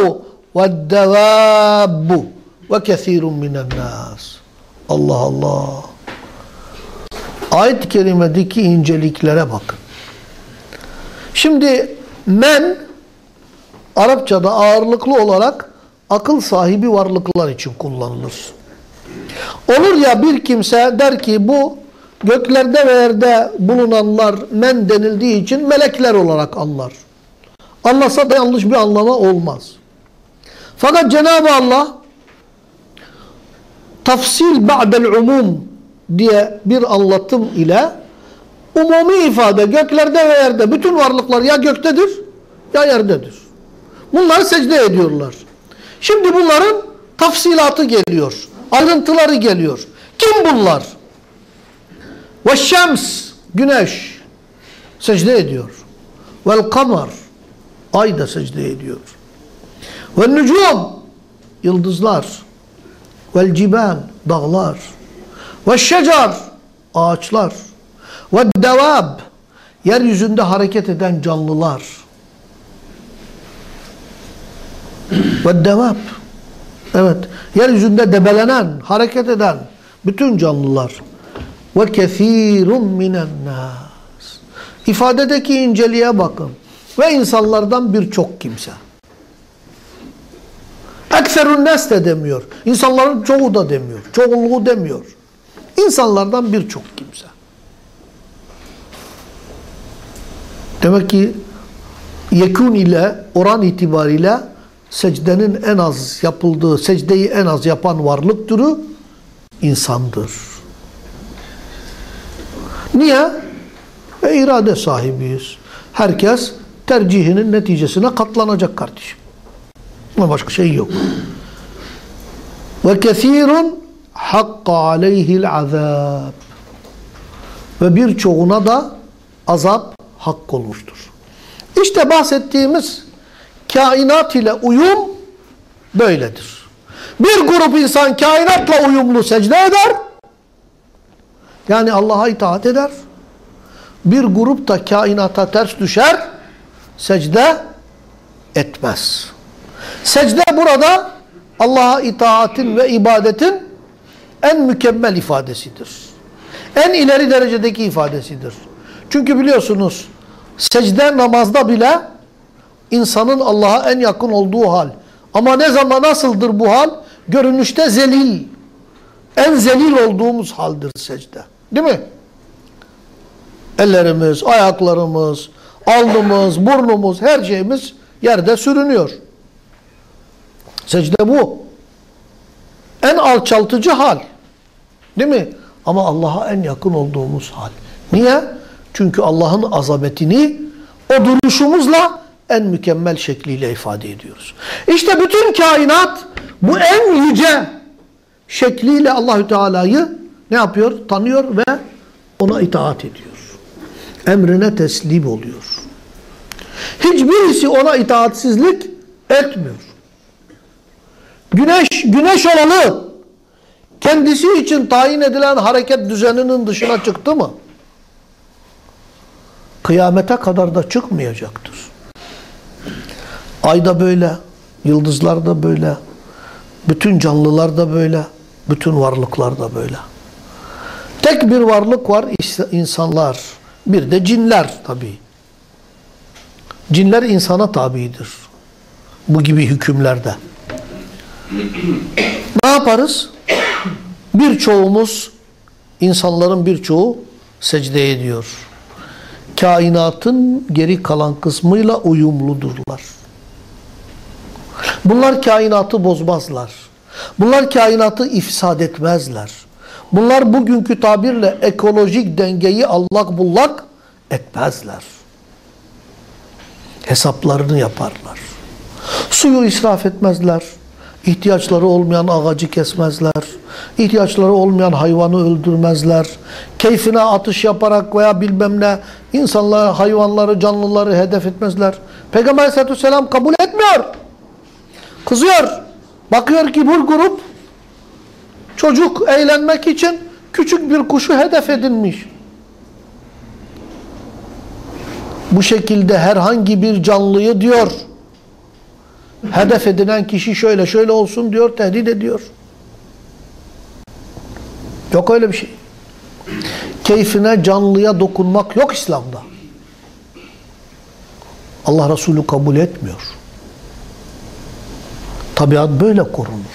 وَالدَّوَابُ وَكَثِيرٌ مِنَ النَّاسِ Allah Allah. Ayet-i kerimedeki inceliklere bakın. Şimdi men Arapçada ağırlıklı olarak akıl sahibi varlıklar için kullanılır. Olur ya bir kimse der ki bu göklerde ve yerde bulunanlar men denildiği için melekler olarak anlar. Anlasa da yanlış bir anlama olmaz. Fakat Cenab-ı Allah tafsil ba'del umum diye bir anlatım ile umumi ifade göklerde ve yerde bütün varlıklar ya göktedir ya yerdedir. Bunlar secde ediyorlar. Şimdi bunların tafsilatı geliyor. Ayrıntıları geliyor. Kim bunlar? Ve şems güneş secde ediyor. Vel kamar ay da secde ediyor. Ve nücum yıldızlar. Vel cibal dağlar. Ve şecar ağaçlar. Ve devab yeryüzünde hareket eden canlılar. Ve devab evet yeryüzünde debelenen, hareket eden bütün canlılar. Ve kesirun minen nas. İfadedeki inceliğe bakın. Ve insanlardan birçok kimse. Ekserun nes de demiyor. İnsanların çoğu da demiyor. Çoğunluğu demiyor. İnsanlardan birçok kimse. Demek ki yekun ile oran itibariyle secdenin en az yapıldığı, secdeyi en az yapan varlık türü insandır. Niye? E irade sahibiyiz. Herkes tercihinin neticesine katlanacak kardeşim. Ama başka şey yok. Ve kesirun hakka aleyhil azab. Ve birçoğuna da azap hak olmuştur. İşte bahsettiğimiz kainat ile uyum böyledir. Bir grup insan kainatla uyumlu secde eder. Yani Allah'a itaat eder. Bir grup da kainata ters düşer, secde etmez. Secde burada Allah'a itaatin ve ibadetin en mükemmel ifadesidir. En ileri derecedeki ifadesidir. Çünkü biliyorsunuz secde namazda bile insanın Allah'a en yakın olduğu hal. Ama ne zaman nasıldır bu hal? Görünüşte zelil. En zelil olduğumuz haldir secde. Değil mi? Ellerimiz, ayaklarımız, alnımız, burnumuz, her şeyimiz yerde sürünüyor. Secde bu. En alçaltıcı hal. Değil mi? Ama Allah'a en yakın olduğumuz hal. Niye? Çünkü Allah'ın azametini o duruşumuzla en mükemmel şekliyle ifade ediyoruz. İşte bütün kainat bu en yüce şekliyle Allahü Teala'yı ne yapıyor? Tanıyor ve ona itaat ediyor. Emrine teslim oluyor. Hiçbirisi ona itaatsizlik etmiyor. Güneş, güneş olalı kendisi için tayin edilen hareket düzeninin dışına çıktı mı? Kıyamete kadar da çıkmayacaktır. Ay da böyle, yıldızlar da böyle, Bütün canlılar da böyle. Bütün varlıklar da böyle. Tek bir varlık var insanlar. Bir de cinler tabii. Cinler insana tabidir. Bu gibi hükümlerde. Ne yaparız? Birçoğumuz, insanların birçoğu secde ediyor. Kainatın geri kalan kısmıyla uyumludurlar. Bunlar kainatı bozmazlar. Bunlar kainatı ifsad etmezler. Bunlar bugünkü tabirle ekolojik dengeyi allak bullak etmezler. Hesaplarını yaparlar. Suyu israf etmezler. İhtiyaçları olmayan ağacı kesmezler. İhtiyaçları olmayan hayvanı öldürmezler. Keyfine atış yaparak veya bilmem ne insanları, hayvanları, canlıları hedef etmezler. Peygamber aleyhissalatü vesselam kabul etmiyor. Kızıyor. Bakıyor ki bu grup çocuk eğlenmek için küçük bir kuşu hedef edinmiş. Bu şekilde herhangi bir canlıyı diyor hedef edinen kişi şöyle şöyle olsun diyor, tehdit ediyor. Yok öyle bir şey. Keyfine, canlıya dokunmak yok İslam'da. Allah Resulü kabul etmiyor. Tabiat böyle korunur.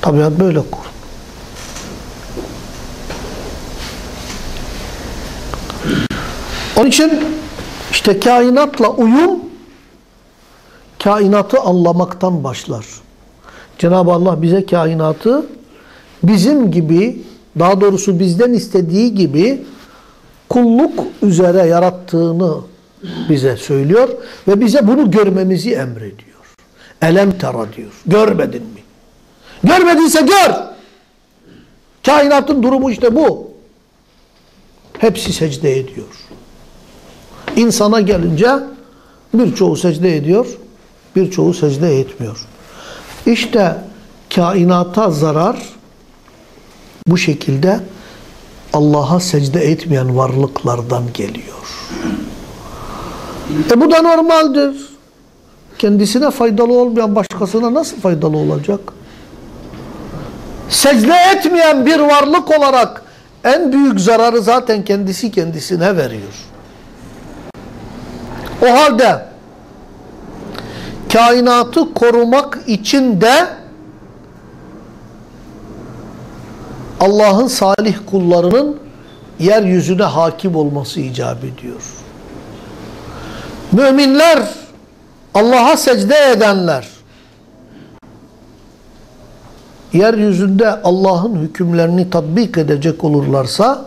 Tabiat böyle korunur. Onun için işte kainatla uyum kainatı anlamaktan başlar. Cenab-ı Allah bize kainatı bizim gibi, daha doğrusu bizden istediği gibi kulluk üzere yarattığını bize söylüyor ve bize bunu görmemizi emrediyor. Elem tera diyor. Görmedin mi? Görmedinse gör. Kainatın durumu işte bu. Hepsi secde ediyor. İnsana gelince birçoğu secde ediyor birçoğu secde etmiyor. İşte kainata zarar bu şekilde Allah'a secde etmeyen varlıklardan geliyor. E bu da normaldir. Kendisine faydalı olmayan başkasına nasıl faydalı olacak? Secde etmeyen bir varlık olarak en büyük zararı zaten kendisi kendisine veriyor. O halde kainatı korumak için de Allah'ın salih kullarının yeryüzüne hakim olması icap ediyor. Müminler, Allah'a secde edenler, yeryüzünde Allah'ın hükümlerini tatbik edecek olurlarsa,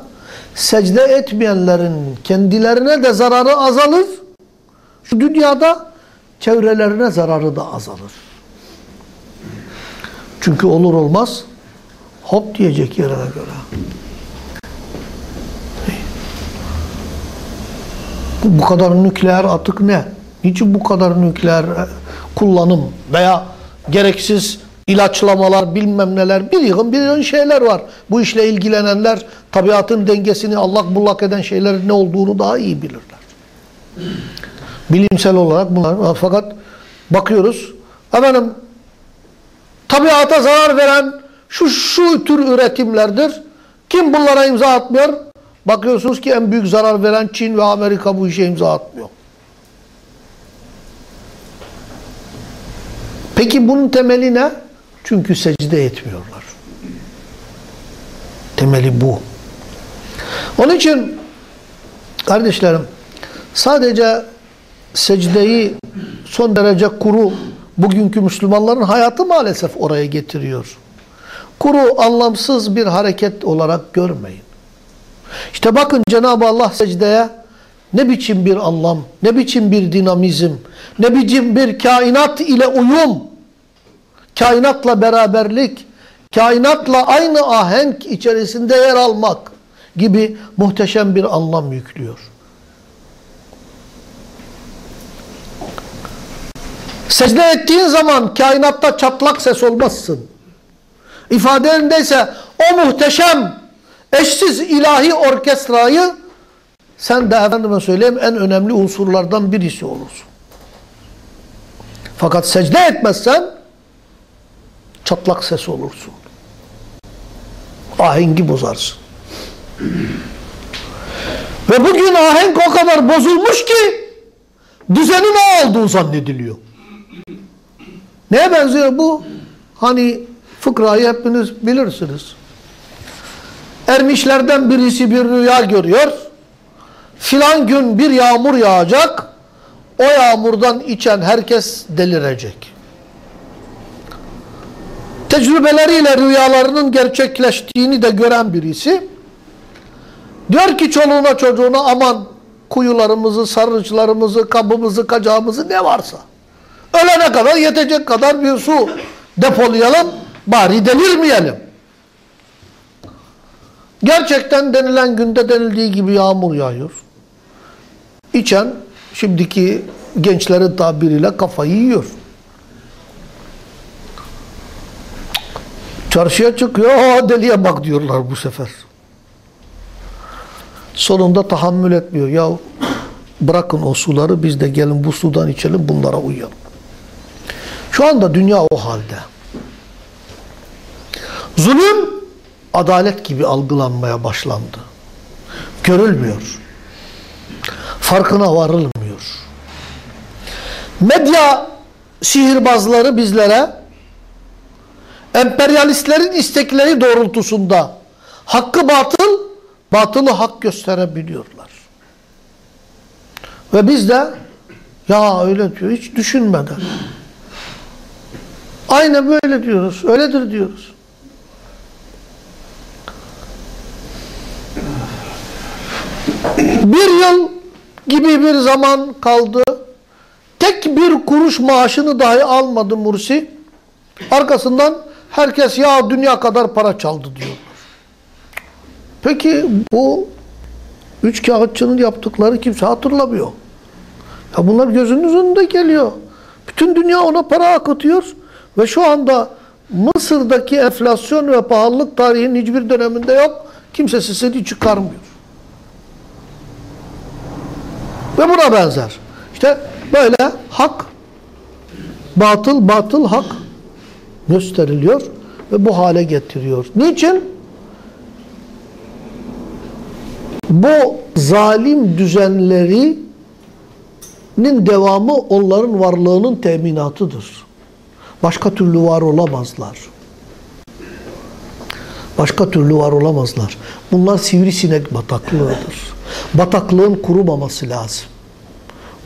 secde etmeyenlerin kendilerine de zararı azalır. Şu dünyada çevrelerine zararı da azalır. Çünkü olur olmaz hop diyecek yerine göre. Bu kadar nükleer atık ne? Niçin bu kadar nükleer e, kullanım veya gereksiz ilaçlamalar bilmem neler bir yığın bir yığın şeyler var. Bu işle ilgilenenler tabiatın dengesini allak bullak eden şeylerin ne olduğunu daha iyi bilirler. Bilimsel olarak bunlar. Fakat bakıyoruz. Efendim tabiata zarar veren şu şu tür üretimlerdir. Kim bunlara imza atmıyor? Bakıyorsunuz ki en büyük zarar veren Çin ve Amerika bu işe imza atmıyor. Peki bunun temeli ne? Çünkü secde etmiyorlar. Temeli bu. Onun için kardeşlerim sadece secdeyi son derece kuru bugünkü Müslümanların hayatı maalesef oraya getiriyor. Kuru, anlamsız bir hareket olarak görmeyin. İşte bakın Cenab-ı Allah secdeye ne biçim bir anlam, ne biçim bir dinamizm, ne biçim bir kainat ile uyum, kainatla beraberlik, kainatla aynı ahenk içerisinde yer almak gibi muhteşem bir anlam yüklüyor. Secde ettiğin zaman kainatta çatlak ses olmazsın. İfadelerindeyse o muhteşem, eşsiz ilahi orkestrayı sen de efendime söyleyeyim en önemli unsurlardan birisi olursun. Fakat secde etmezsen çatlak ses olursun. Ahengi bozarsın. Ve bugün ahenk o kadar bozulmuş ki düzenin o olduğu zannediliyor. Neye benziyor bu? Hani fıkrayı hepiniz bilirsiniz. Ermişlerden birisi bir rüya görüyor. Filan gün bir yağmur yağacak. O yağmurdan içen herkes delirecek. Tecrübeleriyle rüyalarının gerçekleştiğini de gören birisi diyor ki çoluğuna çocuğuna aman kuyularımızı, sarıçlarımızı, kabımızı, kacağımızı ne varsa ölene kadar yetecek kadar bir su depolayalım bari delirmeyelim. Gerçekten denilen günde denildiği gibi yağmur yağıyor. İçen şimdiki gençlerin tabiriyle kafayı yiyor. Çarşıya çıkıyor, deliye bak diyorlar bu sefer. Sonunda tahammül etmiyor. Ya bırakın o suları biz de gelin bu sudan içelim bunlara uyalım. Şu anda dünya o halde. Zulüm adalet gibi algılanmaya başlandı. Görülmüyor. Farkına varılmıyor. Medya sihirbazları bizlere emperyalistlerin istekleri doğrultusunda hakkı batıl, batılı hak gösterebiliyorlar. Ve biz de ya öyle diyor hiç düşünmeden aynen böyle diyoruz, öyledir diyoruz. Bir yıl gibi bir zaman kaldı. Tek bir kuruş maaşını dahi almadı Mursi. Arkasından herkes ya dünya kadar para çaldı diyorlar. Peki bu üç kağıtçının yaptıkları kimse hatırlamıyor. Ya bunlar gözünüz önünde geliyor. Bütün dünya ona para akıtıyor ve şu anda Mısır'daki enflasyon ve pahalılık tarihinin hiçbir döneminde yok. Kimse sesini çıkarmıyor. Ve buna benzer. İşte böyle hak, batıl, batıl hak gösteriliyor ve bu hale getiriyor. Niçin? Bu zalim düzenlerinin devamı onların varlığının teminatıdır. Başka türlü var olamazlar. Başka türlü var olamazlar. Bunlar sivrisinek bataklığıdır. Bataklığın kurumaması lazım.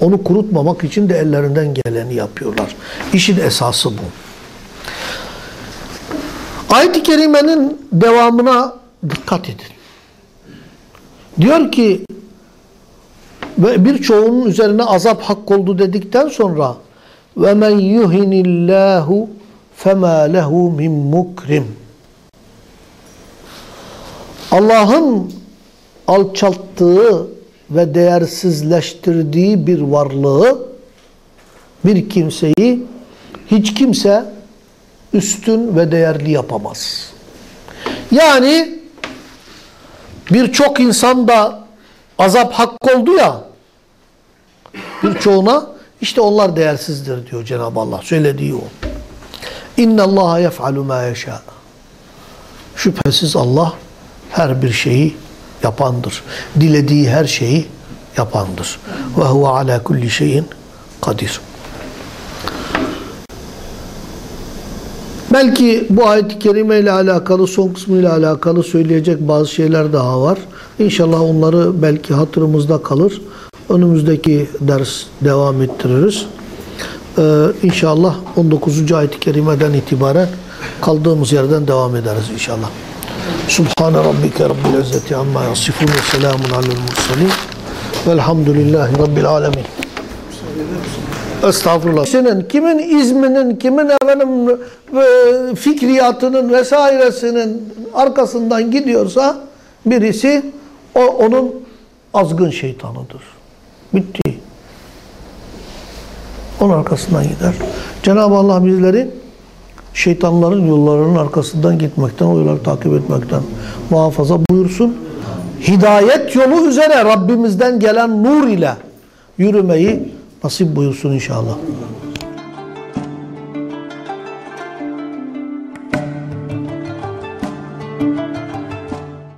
Onu kurutmamak için de ellerinden geleni yapıyorlar. İşin esası bu. Ayet-i Kerime'nin devamına dikkat edin. Diyor ki ve birçoğunun üzerine azap hak oldu dedikten sonra ve men yuhinillahu fema lehu min. Allah'ın alçalttığı ve değersizleştirdiği bir varlığı, bir kimseyi hiç kimse üstün ve değerli yapamaz. Yani birçok insan da azap hak oldu ya, birçoğuna işte onlar değersizdir diyor Cenab-ı Allah. Söylediği o. İnne Allaha yef'alu ma yeşâ. Şüphesiz Allah her bir şeyi yapandır. Dilediği her şeyi yapandır. Ve huve ala kulli şeyin kadir. Belki bu ayet-i kerime ile alakalı, son kısmı ile alakalı söyleyecek bazı şeyler daha var. İnşallah onları belki hatırımızda kalır. Önümüzdeki ders devam ettiririz. Ee, inşallah 19. ayet-i kerimeden itibaren kaldığımız yerden devam ederiz inşallah. Subhane rabbike rabbil izzeti amma yasifun ve selamun alel mursalin velhamdülillahi rabbil alemin. Estağfurullah. Senin kimin izminin, kimin efendim e, fikriyatının vesairesinin arkasından gidiyorsa birisi o onun azgın şeytanıdır. Bitti. Onun arkasından gider. Cenab-ı Allah bizleri şeytanların yollarının arkasından gitmekten, o yolları takip etmekten muhafaza buyursun. Hidayet yolu üzere Rabbimizden gelen nur ile yürümeyi nasip buyursun inşallah.